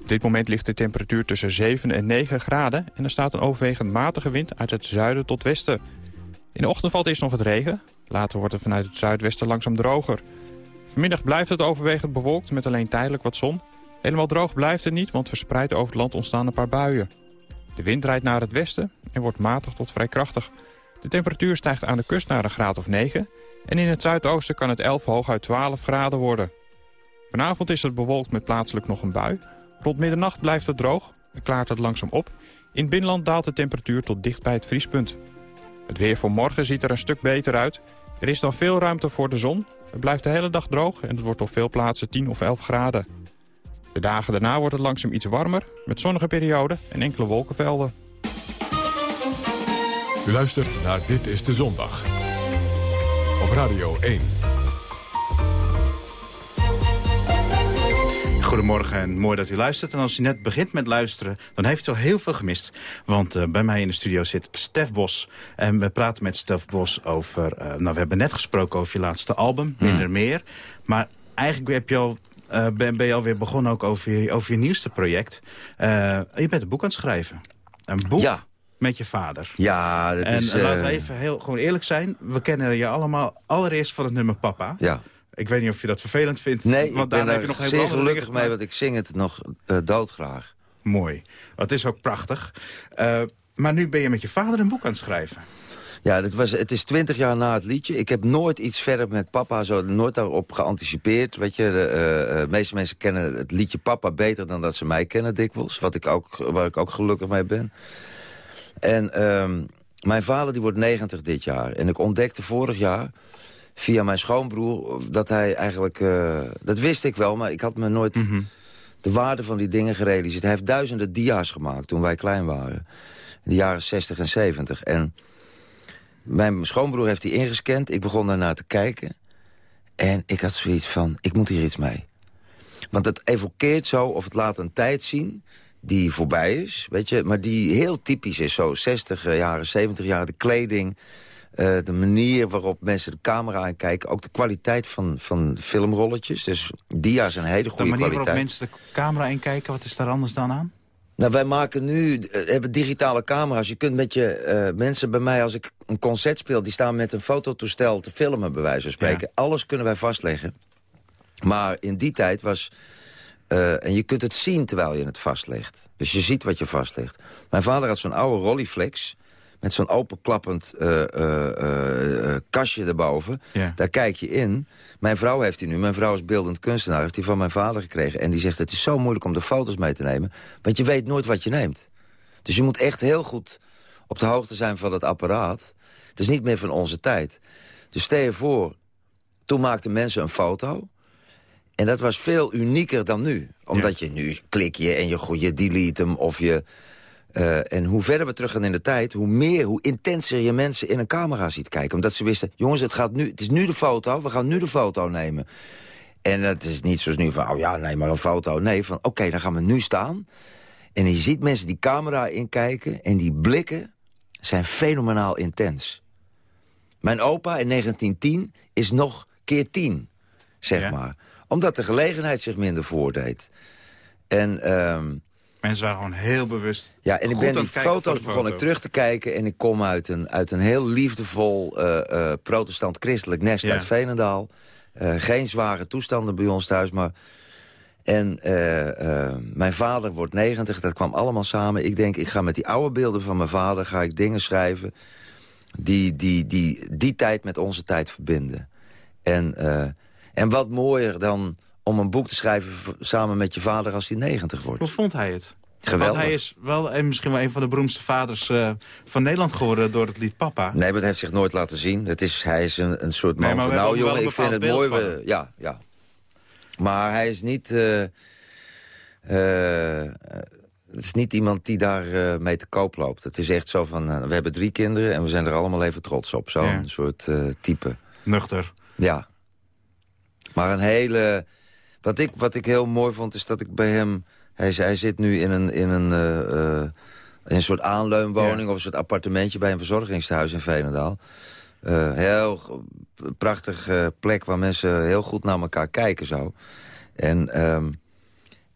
Op dit moment ligt de temperatuur tussen 7 en 9 graden... en er staat een overwegend matige wind uit het zuiden tot westen. In de ochtend valt eerst nog wat regen. Later wordt het vanuit het zuidwesten langzaam droger. Vanmiddag blijft het overwegend bewolkt met alleen tijdelijk wat zon. Helemaal droog blijft het niet, want verspreid over het land ontstaan een paar buien. De wind draait naar het westen en wordt matig tot vrij krachtig. De temperatuur stijgt aan de kust naar een graad of 9... En in het zuidoosten kan het 11 hooguit 12 graden worden. Vanavond is het bewolkt met plaatselijk nog een bui. Rond middernacht blijft het droog en klaart het langzaam op. In het binnenland daalt de temperatuur tot dicht bij het vriespunt. Het weer voor morgen ziet er een stuk beter uit. Er is dan veel ruimte voor de zon. Het blijft de hele dag droog en het wordt op veel plaatsen 10 of 11 graden. De dagen daarna wordt het langzaam iets warmer, met zonnige perioden en enkele wolkenvelden. U luistert naar Dit is de Zondag op Radio 1. Goedemorgen en mooi dat u luistert. En als u net begint met luisteren, dan heeft u al heel veel gemist. Want uh, bij mij in de studio zit Stef Bos. En we praten met Stef Bos over... Uh, nou, we hebben net gesproken over je laatste album, hmm. Minder Meer. Maar eigenlijk heb je al, uh, ben, ben, je alweer begonnen ook over je, over je nieuwste project. je bent een boek aan het schrijven. Een boek ja met je vader. Ja, dat en is... En laten we even heel, gewoon eerlijk zijn. We kennen je allemaal allereerst van het nummer Papa. Ja. Ik weet niet of je dat vervelend vindt. Nee, want daar heb je nog zeer gelukkig mee, want ik zing het nog uh, doodgraag. Mooi. Het is ook prachtig. Uh, maar nu ben je met je vader een boek aan het schrijven. Ja, het, was, het is twintig jaar na het liedje. Ik heb nooit iets verder met papa, zo, nooit daarop geanticipeerd. Weet je, de uh, meeste mensen kennen het liedje Papa beter dan dat ze mij kennen dikwijls. Wat ik ook, waar ik ook gelukkig mee ben. En um, mijn vader die wordt 90 dit jaar. En ik ontdekte vorig jaar via mijn schoonbroer dat hij eigenlijk... Uh, dat wist ik wel, maar ik had me nooit mm -hmm. de waarde van die dingen gerealiseerd. Hij heeft duizenden dia's gemaakt toen wij klein waren. In de jaren 60 en 70. En mijn schoonbroer heeft die ingescand. Ik begon daarnaar te kijken. En ik had zoiets van, ik moet hier iets mee. Want het evokeert zo, of het laat een tijd zien die voorbij is, weet je, maar die heel typisch is. Zo 60 eh, jaren, 70 jaar, de kleding, uh, de manier waarop mensen de camera aankijken. Ook de kwaliteit van, van filmrolletjes. Dus dia is een hele goede kwaliteit. De manier waarop mensen de camera aankijken, wat is daar anders dan aan? Nou, wij maken nu, eh, hebben digitale camera's. Je kunt met je eh, mensen bij mij, als ik een concert speel... die staan met een fototoestel te filmen, bij wijze van spreken. Alles kunnen wij vastleggen. Maar in die tijd was... eh, en je kunt het zien terwijl je het vastlegt. Dus je ziet wat je vastlegt. Mijn vader had zo'n oude Rollyflex met zo'n openklappend eh, eh, kastje erboven. Ja. Daar kijk je in. Mijn vrouw heeft die nu. Mijn vrouw is beeldend kunstenaar. Heeft die van mijn vader gekregen. En die zegt, het is zo moeilijk om de foto's mee te nemen. Want je weet nooit wat je neemt. Dus je moet echt heel goed op de hoogte zijn van het apparaat. Het is niet meer van onze tijd. Dus stel je voor, toen maakten mensen een foto... En dat was veel unieker dan nu. Omdat je nu klik je en je, je delete hem of je... eh, en hoe verder we terug gaan in de tijd, hoe meer, hoe intenser je mensen in een camera ziet kijken. Omdat ze wisten, jongens, het, gaat nu, het is nu de foto, we gaan nu de foto nemen. En het is niet zoals nu van, oh ja, neem maar een foto. Nee, van oké, dan gaan we nu staan. En je ziet mensen die camera inkijken en die blikken zijn fenomenaal intens. Mijn opa in 1910 is nog keer tien, zeg Ja. maar. Omdat de gelegenheid zich minder voordeed. En, ehm, Mensen waren gewoon heel bewust. ja, en ik ben die foto's begon ik terug te kijken... en ik kom uit een, uit een heel liefdevol eh, eh, protestant-christelijk nest Ja. uit Veenendaal. Eh, geen zware toestanden bij ons thuis, maar... En mijn vader wordt 90, dat kwam allemaal samen. Ik denk, ik ga met die oude beelden van mijn vader... ga ik dingen schrijven die die, die, die tijd met onze tijd verbinden. En, en wat mooier dan om een boek te schrijven... samen met je vader als hij 90 wordt. Hoe vond hij het? Geweldig. Want hij is wel eh, misschien wel een van de beroemdste vaders eh, van Nederland geworden door het lied Papa. Nee, maar dat heeft zich nooit laten zien. Het is, hij is een, een soort man van... Nou jongen, ik vind het mooi. we- ja, ja. Maar hij is niet... eh, het is niet iemand die daar mee te koop loopt. Het is echt zo van... we hebben drie kinderen en we zijn er allemaal even trots op. Zo'n Ja. soort type. Nuchter. Ja. Maar een hele... Wat ik, wat ik heel mooi vond, is dat ik bij hem... Hij, zit nu in een, in een, eh, eh, in een soort aanleunwoning... Ja. of een soort appartementje bij een verzorgingstehuis in Veenendaal. Eh, heel g- prachtig eh, plek waar mensen heel goed naar elkaar kijken zo. En, ehm,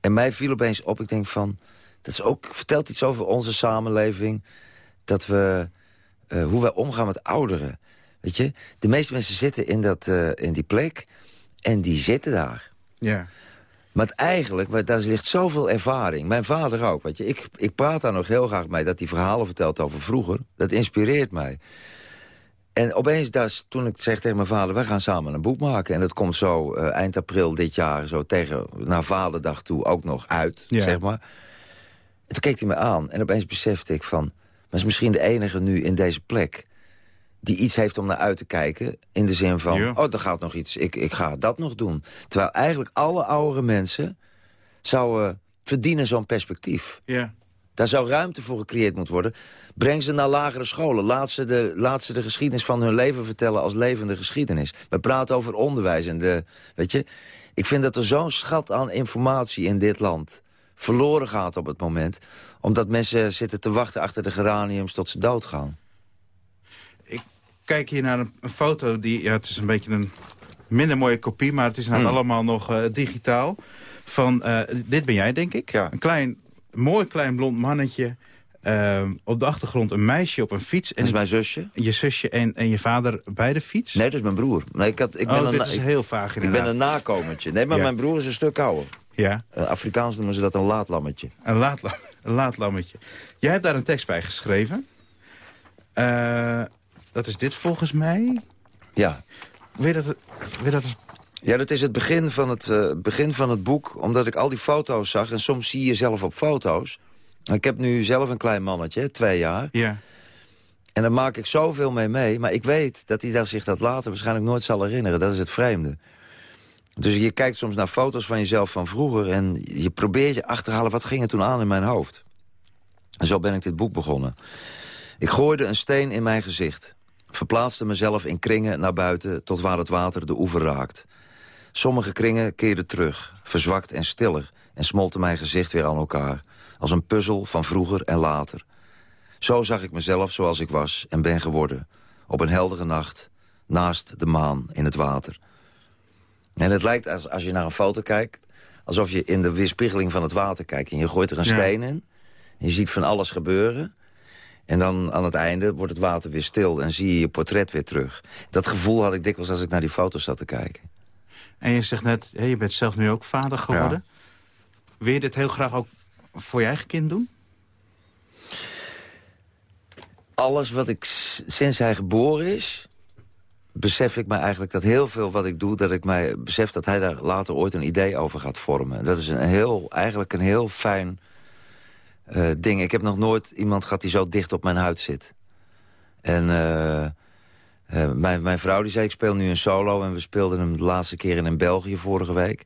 en mij viel opeens op, ik denk van... dat is ook, vertelt iets over onze samenleving... dat we, hoe wij omgaan met ouderen. Weet je, de meeste mensen zitten in, dat, in die plek en die zitten daar. Ja. Maar eigenlijk, daar ligt zoveel ervaring. Mijn vader ook, weet je. Ik, ik praat daar nog heel graag mee, dat hij verhalen vertelt over vroeger. Dat inspireert mij. En opeens, dat is, toen ik zeg tegen mijn vader... wij gaan samen een boek maken. En dat komt zo eh, eind april dit jaar... zo tegen naar vaderdag toe ook nog uit, Ja. zeg maar. En toen keek hij me aan en opeens besefte ik van... maar is misschien de enige nu in deze plek... die iets heeft om naar uit te kijken. In de zin van, Ja. oh, er gaat nog iets, ik, ik ga dat nog doen. Terwijl eigenlijk alle oudere mensen zouden verdienen zo'n perspectief. Ja. Daar zou ruimte voor gecreëerd moeten worden. Breng ze naar lagere scholen. Laat ze, de, laat ze de geschiedenis van hun leven vertellen als levende geschiedenis. We praten over onderwijs en de... Weet je, ik vind dat er zo'n schat aan informatie in dit land verloren gaat op het moment. Omdat mensen zitten te wachten achter de geraniums tot ze doodgaan. Ik kijk hier naar een, een foto die... Ja, het is een beetje een minder mooie kopie, maar het is nou Hmm. allemaal nog eh, digitaal. Van, eh, dit ben jij, denk ik. Ja. Een klein, mooi klein blond mannetje. eh, op de achtergrond een meisje op een fiets. Dat En is mijn zusje. je zusje en, en je vader bij de fiets. Nee, dat is mijn broer. Nee, ik, had, ik ben, oh, een, dit is ik, heel vaag ik inderdaad. ben een nakomertje. Nee, maar Ja. mijn broer is een stuk ouder. Ja, Afrikaans noemen ze dat een laatlammetje. een, laadlam, een laadlammetje. Jij hebt daar een tekst bij geschreven. Eh, dat is dit volgens mij. Ja. Je dat, je dat Ja, dat is het begin van het, eh, begin van het boek. Omdat ik al die foto's zag. En soms zie je zelf op foto's. Ik heb nu zelf een klein mannetje, twee jaar. Ja. En daar maak ik zoveel mee mee. Maar ik weet dat hij zich dat later waarschijnlijk nooit zal herinneren. Dat is het vreemde. Dus je kijkt soms naar foto's van jezelf van vroeger... en je probeert je achterhalen, wat ging er toen aan in mijn hoofd? En zo ben ik dit boek begonnen. Ik gooide een steen in mijn gezicht. Verplaatste mezelf in kringen naar buiten... tot waar het water de oever raakt. Sommige kringen keerden terug, verzwakt en stiller... en smolten mijn gezicht weer aan elkaar. Als een puzzel van vroeger en later. Zo zag ik mezelf zoals ik was en ben geworden. Op een heldere nacht, naast de maan in het water. En het lijkt als, als je naar een foto kijkt... alsof je in de weerspiegeling van het water kijkt... en je gooit er een Ja. steen in... je ziet van alles gebeuren. En dan aan het einde wordt het water weer stil en zie je je portret weer terug. Dat gevoel had ik dikwijls als ik naar die foto's zat te kijken. En je zegt net, je bent zelf nu ook vader geworden. Wil je dit heel graag ook voor je eigen kind doen? Alles wat ik sinds hij geboren is... besef ik me eigenlijk dat heel veel wat ik doe... dat ik mij besef dat hij daar later ooit een idee over gaat vormen. Dat is een heel, eigenlijk een heel fijn uh, ding. Ik heb nog nooit iemand gehad die zo dicht op mijn huid zit. En uh, uh, mijn, mijn vrouw die zei, ik speel nu een solo... en we speelden hem de laatste keer in België vorige week.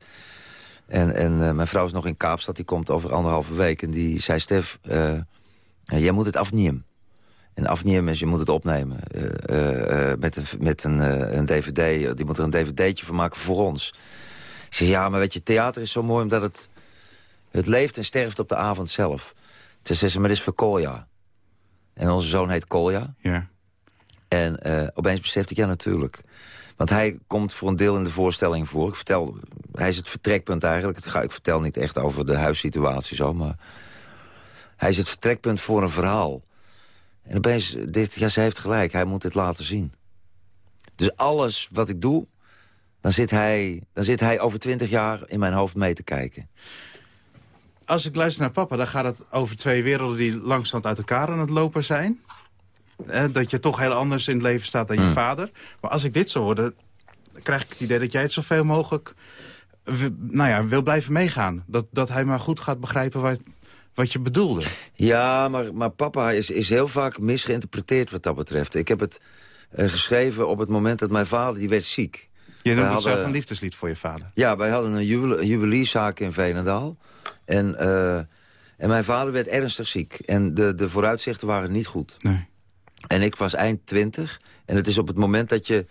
En, en mijn vrouw is nog in Kaapstad, die komt over anderhalve week. En die zei, Stef, jij moet het afnemen. En afnemen is, je moet het opnemen. met een, met een, een dvd, die moet er een dvd'tje van maken voor ons. Ik zei, ja, maar weet je, theater is zo mooi omdat het... Het leeft en sterft op de avond zelf. Ze zei, maar dit is voor Kolja. En onze zoon heet Kolja. Ja. En uh, opeens besefte ik, ja natuurlijk. Want hij komt voor een deel in de voorstelling voor. Ik vertel, hij is het vertrekpunt eigenlijk. Ik vertel niet echt over de huissituatie zo, maar... Hij is het vertrekpunt voor een verhaal. En opeens, dit, ja, ze heeft gelijk, hij moet dit laten zien. Dus alles wat ik doe, dan zit hij, dan zit hij over twintig jaar in mijn hoofd mee te kijken als ik luister naar papa, dan gaat het over twee werelden... die langzaam uit elkaar aan het lopen zijn. dat je toch heel anders in het leven staat dan je hmm. vader. Maar als ik dit zo hoor, dan krijg ik het idee dat jij het zoveel mogelijk... nou ja, wil blijven meegaan. Dat, dat hij maar goed gaat begrijpen wat, wat je bedoelde. Ja, maar, maar papa is, is heel vaak misgeïnterpreteerd wat dat betreft. Ik heb het uh, geschreven op het moment dat mijn vader die werd ziek. Je noemt het zelf een liefdeslied voor je vader. Ja, wij hadden een juwelierszaak in Veenendaal. En, uh, en mijn vader werd ernstig ziek. En de, de vooruitzichten waren niet goed. Nee. En ik was eind twintig. En het is op het moment dat je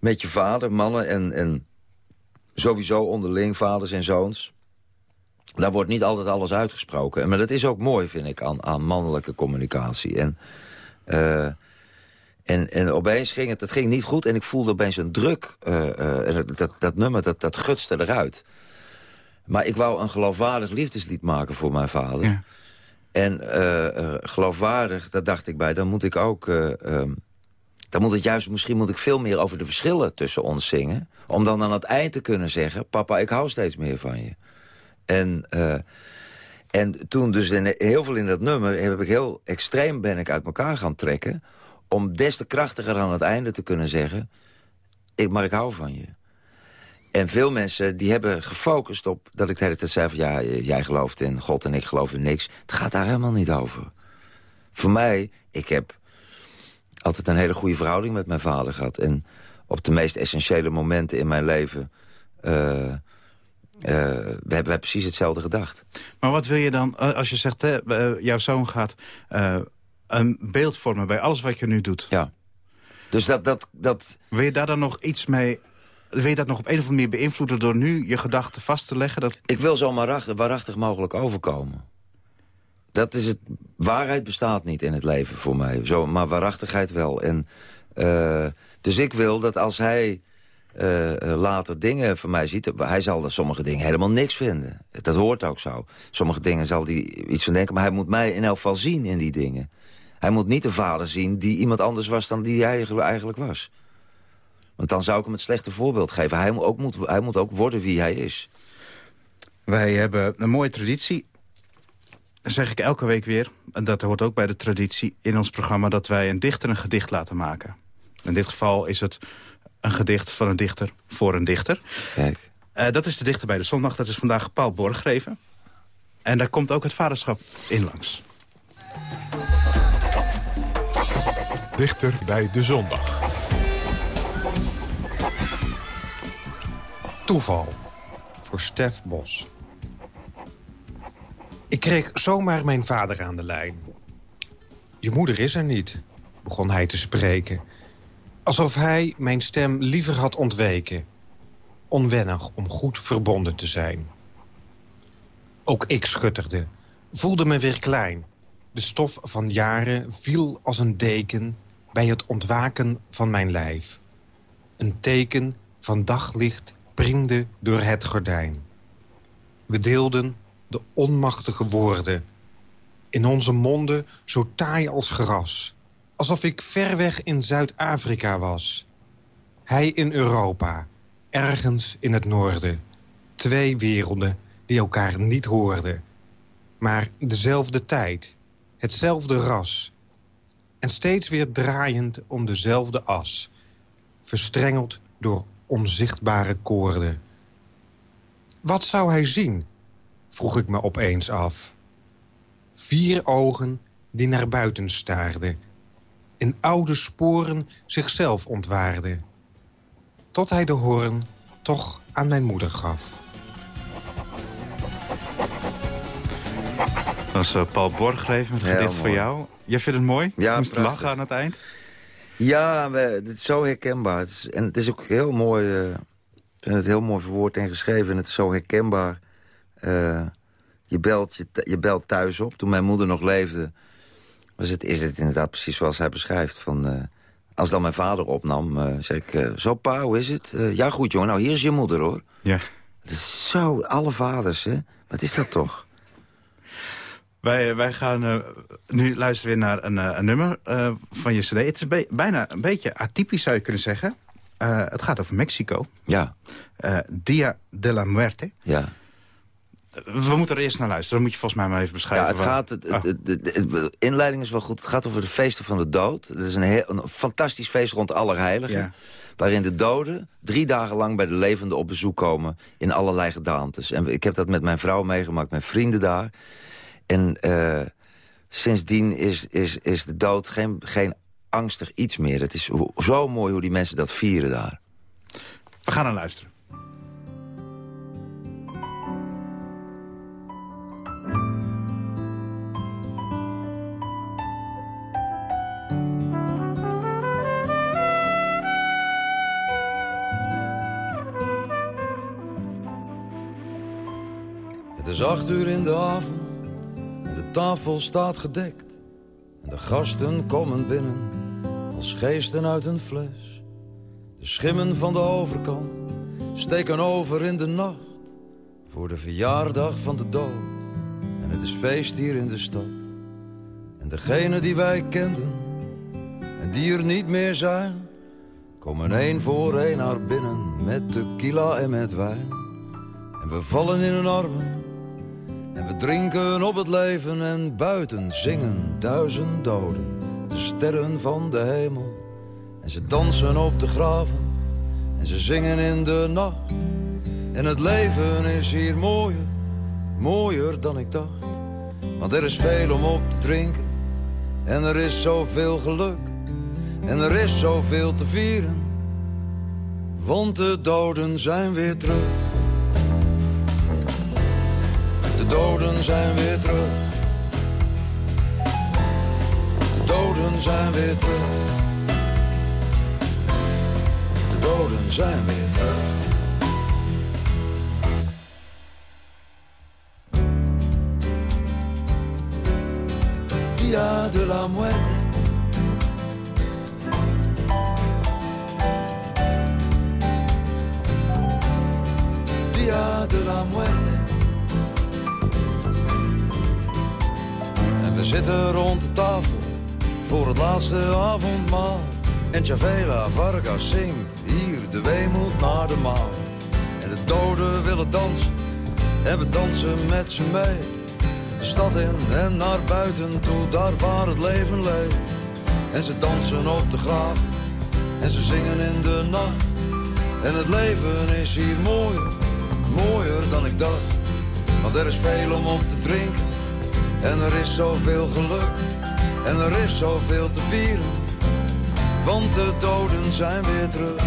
met je vader, mannen en, en sowieso onderling vaders en zoons... daar wordt niet altijd alles uitgesproken. Maar dat is ook mooi, vind ik, aan, aan mannelijke communicatie. En, uh, en, en opeens ging het, het ging niet goed en ik voelde opeens een druk. Uh, dat, dat, dat, nummer, dat, dat gutste eruit. Maar ik wou een geloofwaardig liefdeslied maken voor mijn vader. Ja. En uh, geloofwaardig, daar dacht ik bij, dan moet ik ook... Uh, um, dan moet het juist, misschien moet ik veel meer over de verschillen tussen ons zingen. Om dan aan het eind te kunnen zeggen... papa, ik hou steeds meer van je. En, uh, en toen dus in, heel veel in dat nummer... heb ik heel extreem ben ik uit elkaar gaan trekken... om des te krachtiger aan het einde te kunnen zeggen... Ik, maar ik hou van je. En veel mensen die hebben gefocust op dat ik de hele tijd zei van... ja, jij gelooft in God en ik geloof in niks. Het gaat daar helemaal niet over. Voor mij, ik heb altijd een hele goede verhouding met mijn vader gehad. En op de meest essentiële momenten in mijn leven... Uh, we hebben wij precies hetzelfde gedacht. Maar wat wil je dan, eh, als je zegt, hè, jouw zoon gaat een beeld vormen bij alles wat je nu doet? Ja. Dus dat, dat, dat... Wil je daar dan nog iets mee wil je dat nog op een of andere manier beïnvloeden... door nu je gedachten vast te leggen? Dat... Ik wil zo waarachtig, waarachtig mogelijk overkomen. Dat is het... Waarheid bestaat niet in het leven voor mij. Zo, maar waarachtigheid wel. En, uh, dus ik wil dat als hij uh, later dingen van mij ziet... hij zal sommige dingen helemaal niks vinden. Dat hoort ook zo. Sommige dingen zal hij iets van denken... maar hij moet mij in elk geval zien in die dingen. Hij moet niet de vader zien die iemand anders was dan die hij eigenlijk was. Want dan zou ik hem het slechte voorbeeld geven. Hij moet ook, moet, hij moet ook worden wie hij is. Wij hebben een mooie traditie. Dat zeg ik elke week weer. En dat hoort ook bij de traditie in ons programma... dat wij een dichter een gedicht laten maken. In dit geval is het een gedicht van een dichter voor een dichter. Kijk. Uh, dat is de dichter bij de zondag. Dat is vandaag Paul Borgreven. En daar komt ook het vaderschap in langs. Dichter bij de zondag. Toeval voor Stef Bos. Ik kreeg zomaar mijn vader aan de lijn. Je moeder is er niet, begon hij te spreken. Alsof hij mijn stem liever had ontweken. Onwennig om goed verbonden te zijn. Ook ik schutterde, voelde me weer klein. De stof van jaren viel als een deken bij het ontwaken van mijn lijf. Een teken van daglicht priemde door het gordijn. We deelden de onmachtige woorden. In onze monden zo taai als gras. Alsof ik ver weg in Zuid-Afrika was. Hij in Europa, ergens in het noorden. Twee werelden die elkaar niet hoorden. Maar dezelfde tijd, hetzelfde ras. En steeds weer draaiend om dezelfde as. Verstrengeld door onzichtbare koorden. Wat zou hij zien? vroeg ik me opeens af. Vier ogen die naar buiten staarden. In oude sporen zichzelf ontwaarden. Tot hij de hoorn toch aan mijn moeder gaf. Dat is uh, Paul Borgreven met dit voor jou. Jij vindt het mooi? Ja, moest lachen aan het eind? Ja, we, het is zo herkenbaar. Het is, en het is ook heel mooi... Uh, ik vind het heel mooi verwoord en geschreven. En het is zo herkenbaar. Uh, je, belt, je, je, belt thuis op. Toen mijn moeder nog leefde... Was het, is het inderdaad precies zoals hij beschrijft. Van, uh, als dan mijn vader opnam, uh, zei ik... zo pa, hoe is het? ja, goed jongen, nou hier is je moeder hoor. Ja. Het is zo, alle vaders, hè. Wat is dat toch? Wij, wij gaan uh, nu luisteren weer naar een, uh, een nummer uh, van je cd. Het is be bijna een beetje atypisch, zou je kunnen zeggen. het gaat over Mexico. Ja. Dia de la Muerte. Ja. We moeten er eerst naar luisteren. Dan moet je volgens mij maar even beschrijven. Ja, het gaat, het, oh. het, de inleiding is wel goed. Het gaat over de feesten van de dood. Het is een, heel, een fantastisch feest rond Allerheiligen. Ja. Waarin de doden drie dagen lang bij de levenden op bezoek komen... in allerlei gedaantes. En ik heb dat met mijn vrouw meegemaakt, mijn vrienden daar... En uh, sindsdien is, is, is de dood geen, geen angstig iets meer. Het is zo mooi hoe die mensen dat vieren daar. We gaan naar luisteren. Het is acht uur in de avond tafel staat gedekt en de gasten komen binnen als geesten uit een fles. De schimmen van de overkant steken over in de nacht voor de verjaardag van de dood. En het is feest hier in de stad. En degenen die wij kenden en die er niet meer zijn, komen één voor één naar binnen met tequila en met wijn. En we vallen in hun armen drinken op het leven en buiten zingen duizend doden. De sterren van de hemel. En ze dansen op de graven. En ze zingen in de nacht. En het leven is hier mooier, mooier dan ik dacht. Want er is veel om op te drinken. En er is zoveel geluk. En er is zoveel te vieren. Want de doden zijn weer terug. De doden zijn weer terug. De doden zijn weer terug. De doden zijn weer terug. Dia de la muerte. Dia de la muerte. Zitten rond de tafel voor het laatste avondmaal. En Chavela Vargas zingt hier de weemoed naar de maan. En de doden willen dansen en we dansen met ze mee. De stad in en naar buiten toe, daar waar het leven leeft. En ze dansen op de graaf en ze zingen in de nacht. En het leven is hier mooier, mooier dan ik dacht. Want er is veel om op te drinken en er is zoveel geluk, en er is zoveel te vieren. Want de doden zijn weer terug.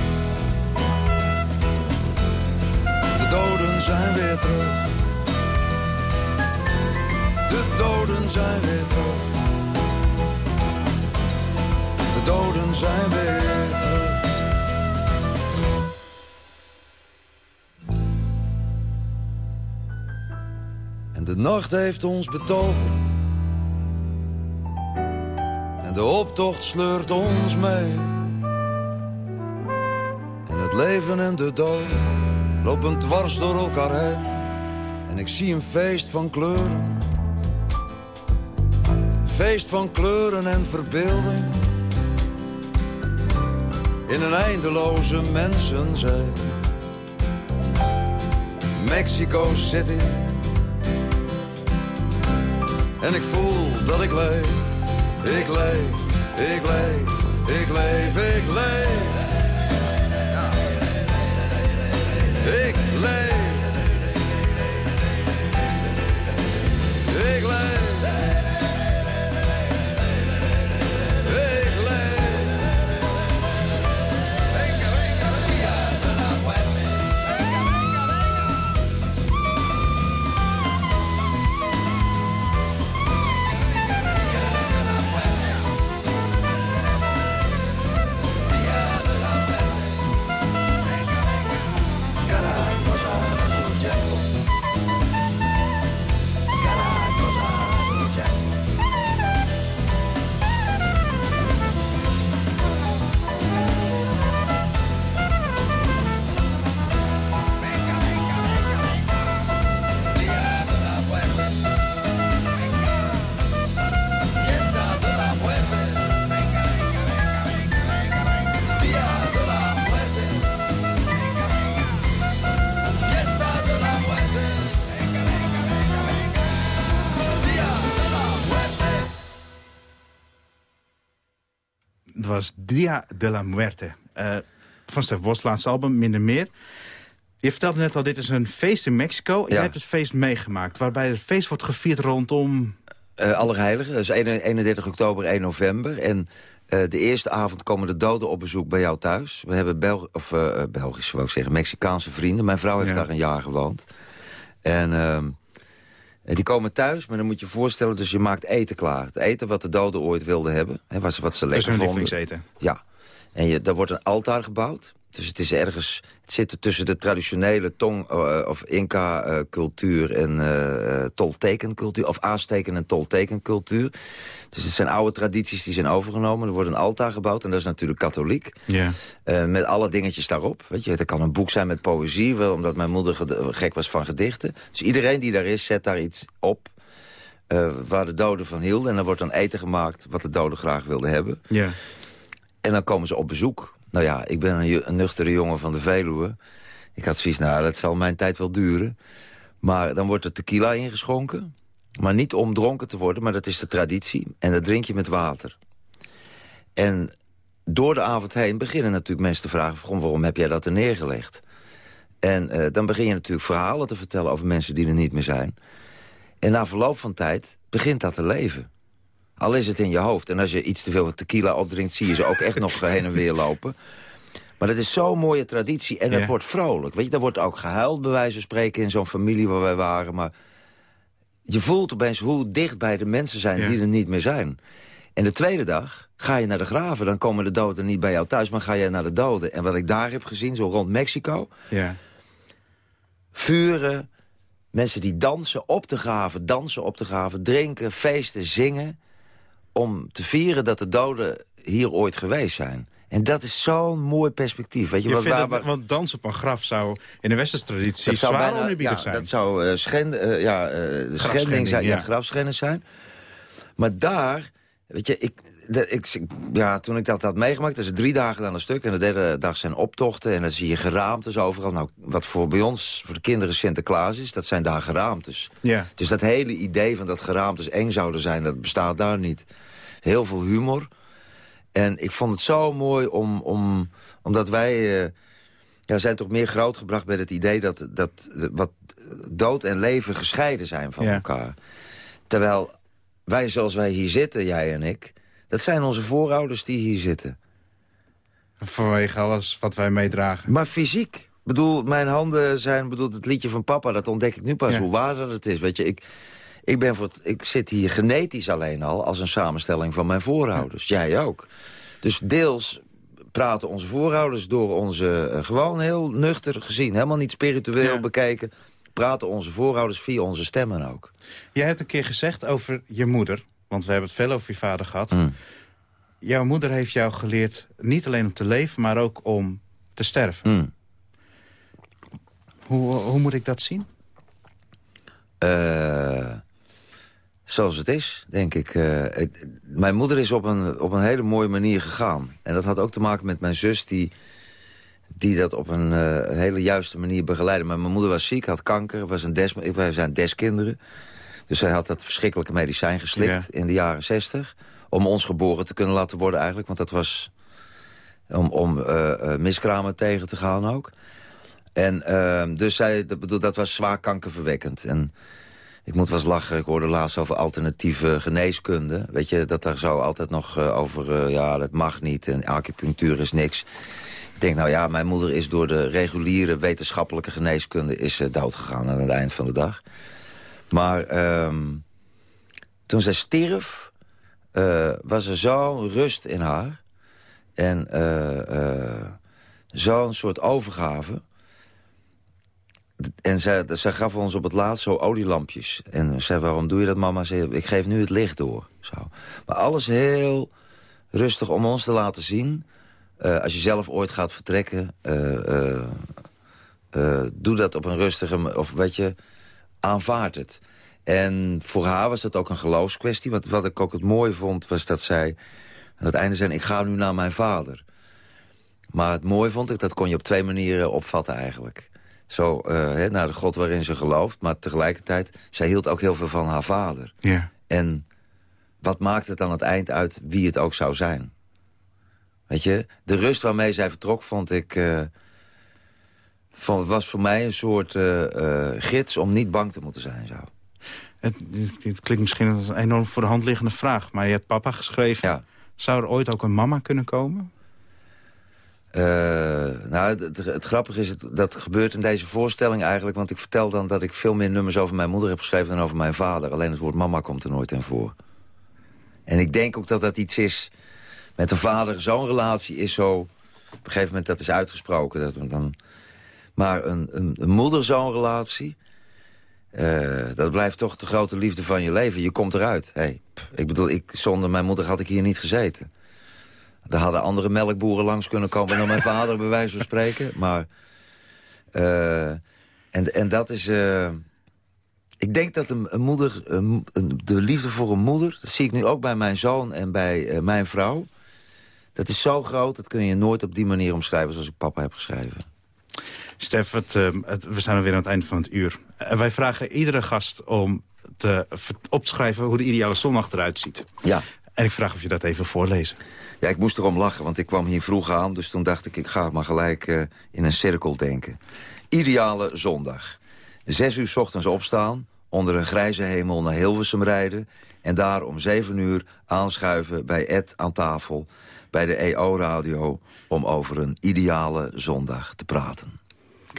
De doden zijn weer terug. De doden zijn weer terug. De doden zijn weer terug. De nacht heeft ons betoverd. En de optocht sleurt ons mee. En het leven en de dood lopen dwars door elkaar heen. En ik zie een feest van kleuren. feest van kleuren en verbeelding. In een eindeloze mensenzee. Mexico City. En ik voel dat ik leef, ik leef, ik leef, ik leef, ik leef. Ik leef. Ik leef. Dia de la Muerte. eh, van Stef Bos, laatste album, Minder Meer. Je vertelde net al, dit is een feest in Mexico. Je Ja. hebt het feest meegemaakt, waarbij het feest wordt gevierd rondom... Eh Allerheiligen, dat is 31 oktober, 1 november. En eh, de eerste avond komen de doden op bezoek bij jou thuis. We hebben Belg of, eh, Belgische, wou ik zeggen, Mexicaanse vrienden. Mijn vrouw heeft Ja. daar een jaar gewoond. En ehm, die komen thuis, maar dan moet je je voorstellen... dus je maakt eten klaar. Het eten wat de doden ooit wilden hebben. Hè, wat, ze, wat ze lekker hun vonden. lievelingseten. Ja, en je, daar wordt een altaar gebouwd. Dus het is ergens, het zit er tussen de traditionele tong eh, of Inca-cultuur en uh, toltekencultuur, of Azteken en toltekencultuur. Dus het zijn oude tradities die zijn overgenomen. Er wordt een altaar gebouwd en dat is natuurlijk katholiek. Ja. Uh, met alle dingetjes daarop. Weet je, het kan een boek zijn met poëzie, wel, omdat mijn moeder gek was van gedichten. Dus iedereen die daar is, zet daar iets op. Waar de doden van hielden. En dan wordt dan eten gemaakt wat de doden graag wilden hebben. Ja. En dan komen ze op bezoek. Nou ja, ik ben een, nuchtere jongen van de Veluwe. Ik had zoiets, nou, dat zal mijn tijd wel duren. Maar dan wordt er tequila ingeschonken. Maar niet om dronken te worden, maar dat is de traditie. En dat drink je met water. En door de avond heen beginnen natuurlijk mensen te vragen... Van, waarom heb jij dat er neergelegd? En uh, dan begin je natuurlijk verhalen te vertellen over mensen die er niet meer zijn. En na verloop van tijd begint dat te leven. Al is het in je hoofd. En als je iets te veel tequila opdrinkt... zie je ze ook echt nog heen en weer lopen. Maar dat is zo'n mooie traditie. En het Ja. wordt vrolijk. Weet je, daar wordt ook gehuild, bij wijze van spreken... in zo'n familie waar wij waren. Maar je voelt opeens hoe dicht bij de mensen zijn Ja. die er niet meer zijn. En de tweede dag ga je naar de graven. Dan komen de doden niet bij jou thuis, maar ga je naar de doden. En wat ik daar heb gezien, zo rond Mexico... Ja. vuren, mensen die dansen op de graven, dansen op de graven... drinken, feesten, zingen... om te vieren dat de doden hier ooit geweest zijn. En dat is zo'n mooi perspectief. Weet je, Je wat, waar- dat, want dans op een graf zou in de westerse traditie dat zou zwaar bijna- ja, zijn. Dat zou eh, schend, eh, ja, eh, schending zijn, ja. ja. grafschennis zijn. Maar daar, weet je, ik, de, ik, ja, toen ik dat had meegemaakt, dat is drie dagen aan een stuk. En de derde dag zijn optochten en dan zie je geraamtes overal. Nou, wat voor bij ons, voor de kinderen Sinterklaas is, dat zijn daar geraamtes. Ja. Dus dat hele idee van dat geraamtes eng zouden zijn, dat bestaat daar niet. Heel veel humor. En ik vond het zo mooi om, om, omdat wij eh, ja, zijn toch meer grootgebracht met het idee dat, dat wat dood en leven gescheiden zijn van Ja. elkaar. Terwijl wij zoals wij hier zitten, jij en ik, dat zijn onze voorouders die hier zitten. Vanwege alles wat wij meedragen. Maar fysiek. Ik bedoel, mijn handen zijn, bedoel, het liedje van papa, dat ontdek ik nu pas Ja. hoe waar dat het is. Weet je, ik, ik, ben voor ik zit hier genetisch alleen al als een samenstelling van mijn voorouders. Jij ook. Dus deels praten onze voorouders door onze, eh, gewoon heel nuchter gezien, helemaal niet spiritueel Ja. bekeken, praten onze voorouders via onze stemmen ook. Jij hebt een keer gezegd over je moeder, want we hebben het veel over je vader gehad. Mm. Jouw moeder heeft jou geleerd niet alleen om te leven, maar ook om te sterven. Mm. Hoe, hoe moet ik dat zien? Eh, Zoals het is, denk ik. Uh, mijn moeder is op een, op een hele mooie manier gegaan. En dat had ook te maken met mijn zus... die, die dat op een uh, hele juiste manier begeleidde. Maar mijn moeder was ziek, had kanker. Was een des, wij zijn deskinderen. Dus zij had dat verschrikkelijke medicijn geslikt in de jaren zestig. Om ons geboren te kunnen laten worden eigenlijk. Want dat was om, om uh, miskramen tegen te gaan ook. En uh, dus zij, dat, bedoel, dat was zwaar kankerverwekkend. En ik moet wel eens lachen, ik hoorde laatst over alternatieve geneeskunde. Weet je, dat daar zo altijd nog uh, over, ja, dat mag niet en acupunctuur is niks. Ik denk, nou ja, mijn moeder is door de reguliere wetenschappelijke geneeskunde... is dood gegaan aan het eind van de dag. Maar ehm, toen zij stierf, was er zo'n rust in haar... En uh, zo'n soort overgave. En zij, gaf ons op het laatst zo olielampjes. En zei, waarom doe je dat, mama? Zei, ik geef nu het licht door. Zo. Maar alles heel rustig om ons te laten zien. Uh, als je zelf ooit gaat vertrekken... Uh, doe dat op een rustige... Of weet je, aanvaard het. En voor haar was dat ook een geloofskwestie. Want wat ik ook het mooie vond, was dat zij aan het einde zijn, ik ga nu naar mijn vader. Maar het mooie vond ik, dat kon je op twee manieren opvatten eigenlijk. Zo uh, naar de God waarin ze gelooft, maar tegelijkertijd... zij hield ook heel veel van haar vader. Ja. En wat maakt het aan het eind uit wie het ook zou zijn? Weet je, de rust waarmee zij vertrok, vond ik... Uh, was voor mij een soort uh, gids om niet bang te moeten zijn. Zo. Het, het, klinkt misschien als een enorm voor de hand liggende vraag... maar je hebt papa geschreven... Ja. Zou er ooit ook een mama kunnen komen? Uh, nou, het, grappige is, dat, gebeurt in deze voorstelling eigenlijk... want ik vertel dan dat ik veel meer nummers over mijn moeder heb geschreven... dan over mijn vader. Alleen het woord mama komt er nooit in voor. En ik denk ook dat dat iets is... met een vader, zo'n relatie is zo... op een gegeven moment dat is uitgesproken. Dat, dan, maar een, een, een moeder-zoon relatie... Uh, dat blijft toch de grote liefde van je leven. Je komt eruit. Hey, ik bedoel, ik, zonder mijn moeder had ik hier niet gezeten. Er hadden andere melkboeren langs kunnen komen dan mijn vader, bij wijze van spreken. Maar, uh, en, en dat is... Uh, ik denk dat een, een moeder, een, de liefde voor een moeder... dat zie ik nu ook bij mijn zoon en bij mijn vrouw... dat is zo groot, dat kun je nooit op die manier omschrijven... zoals ik papa heb geschreven. Stef, het, het, we zijn alweer aan het eind van het uur. Wij vragen iedere gast om te, op te schrijven hoe de ideale zondag eruit ziet. Ja. En ik vraag of je dat even voorlezen. Ja, ik moest erom lachen, want ik kwam hier vroeg aan... dus toen dacht ik, ik ga maar gelijk uh, in een cirkel denken. Ideale zondag. Zes uur ochtends opstaan, onder een grijze hemel naar Hilversum rijden... en daar om zeven uur aanschuiven bij Ed aan tafel... bij de EO-radio om over een ideale zondag te praten.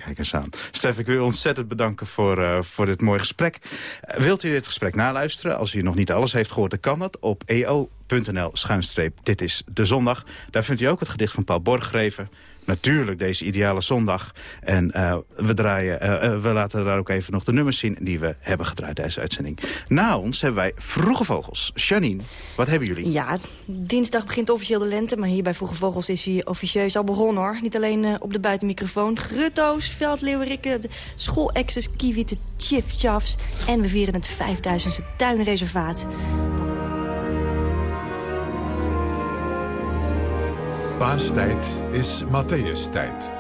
Kijk eens aan. Stef, ik wil u ontzettend bedanken voor, uh, voor dit mooie gesprek. Uh, wilt u dit gesprek naluisteren? Als u nog niet alles heeft gehoord, dan kan dat op eo.nl schuinstreep. Dit is de zondag. Daar vindt u ook het gedicht van Paul Borgreven natuurlijk deze ideale zondag. En uh, we, draaien, uh, uh, we laten daar ook even nog de nummers zien die we hebben gedraaid deze uitzending. Na ons hebben wij Vroege Vogels. Janine, wat hebben jullie? Ja, dinsdag begint officieel de lente, maar hier bij Vroege Vogels is hij officieus al begonnen hoor. Niet alleen op de buitenmicrofoon. Grutto's, veldleeuwerikken, schoolexes, kiewieten, tjifjafs. En we vieren het 5000ste tuinreservaat. Paastijd is Matthäus-tijd.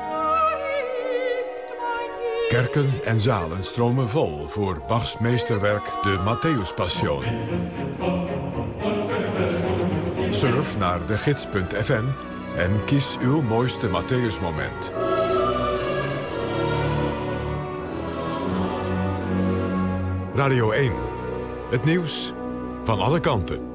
Kerken en zalen stromen vol voor Bachs meesterwerk de Matthäus-passion. Surf naar de gids.fm en kies uw mooiste Matthäus-moment. Radio 1. Het nieuws van alle kanten.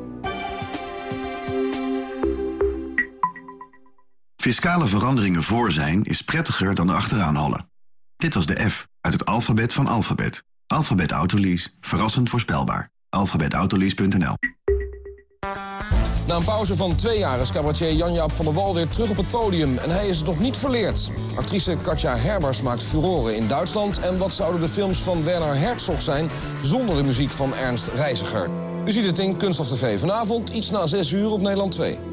Fiscale veranderingen voor zijn is prettiger dan erachteraan hollen. Dit was de F uit het alfabet van alfabet. Alfabet Autolease. Verrassend voorspelbaar. Alfabetautolease.nl Na een pauze van twee jaar is cabaretier Jan-Jaap van der Wal weer terug op het podium. En hij is het nog niet verleerd. Actrice Katja Herbers maakt furoren in Duitsland. En wat zouden de films van Werner Herzog zijn zonder de muziek van Ernst Reiziger? U ziet het in Kunststof TV vanavond, iets na 6 uur op Nederland 2.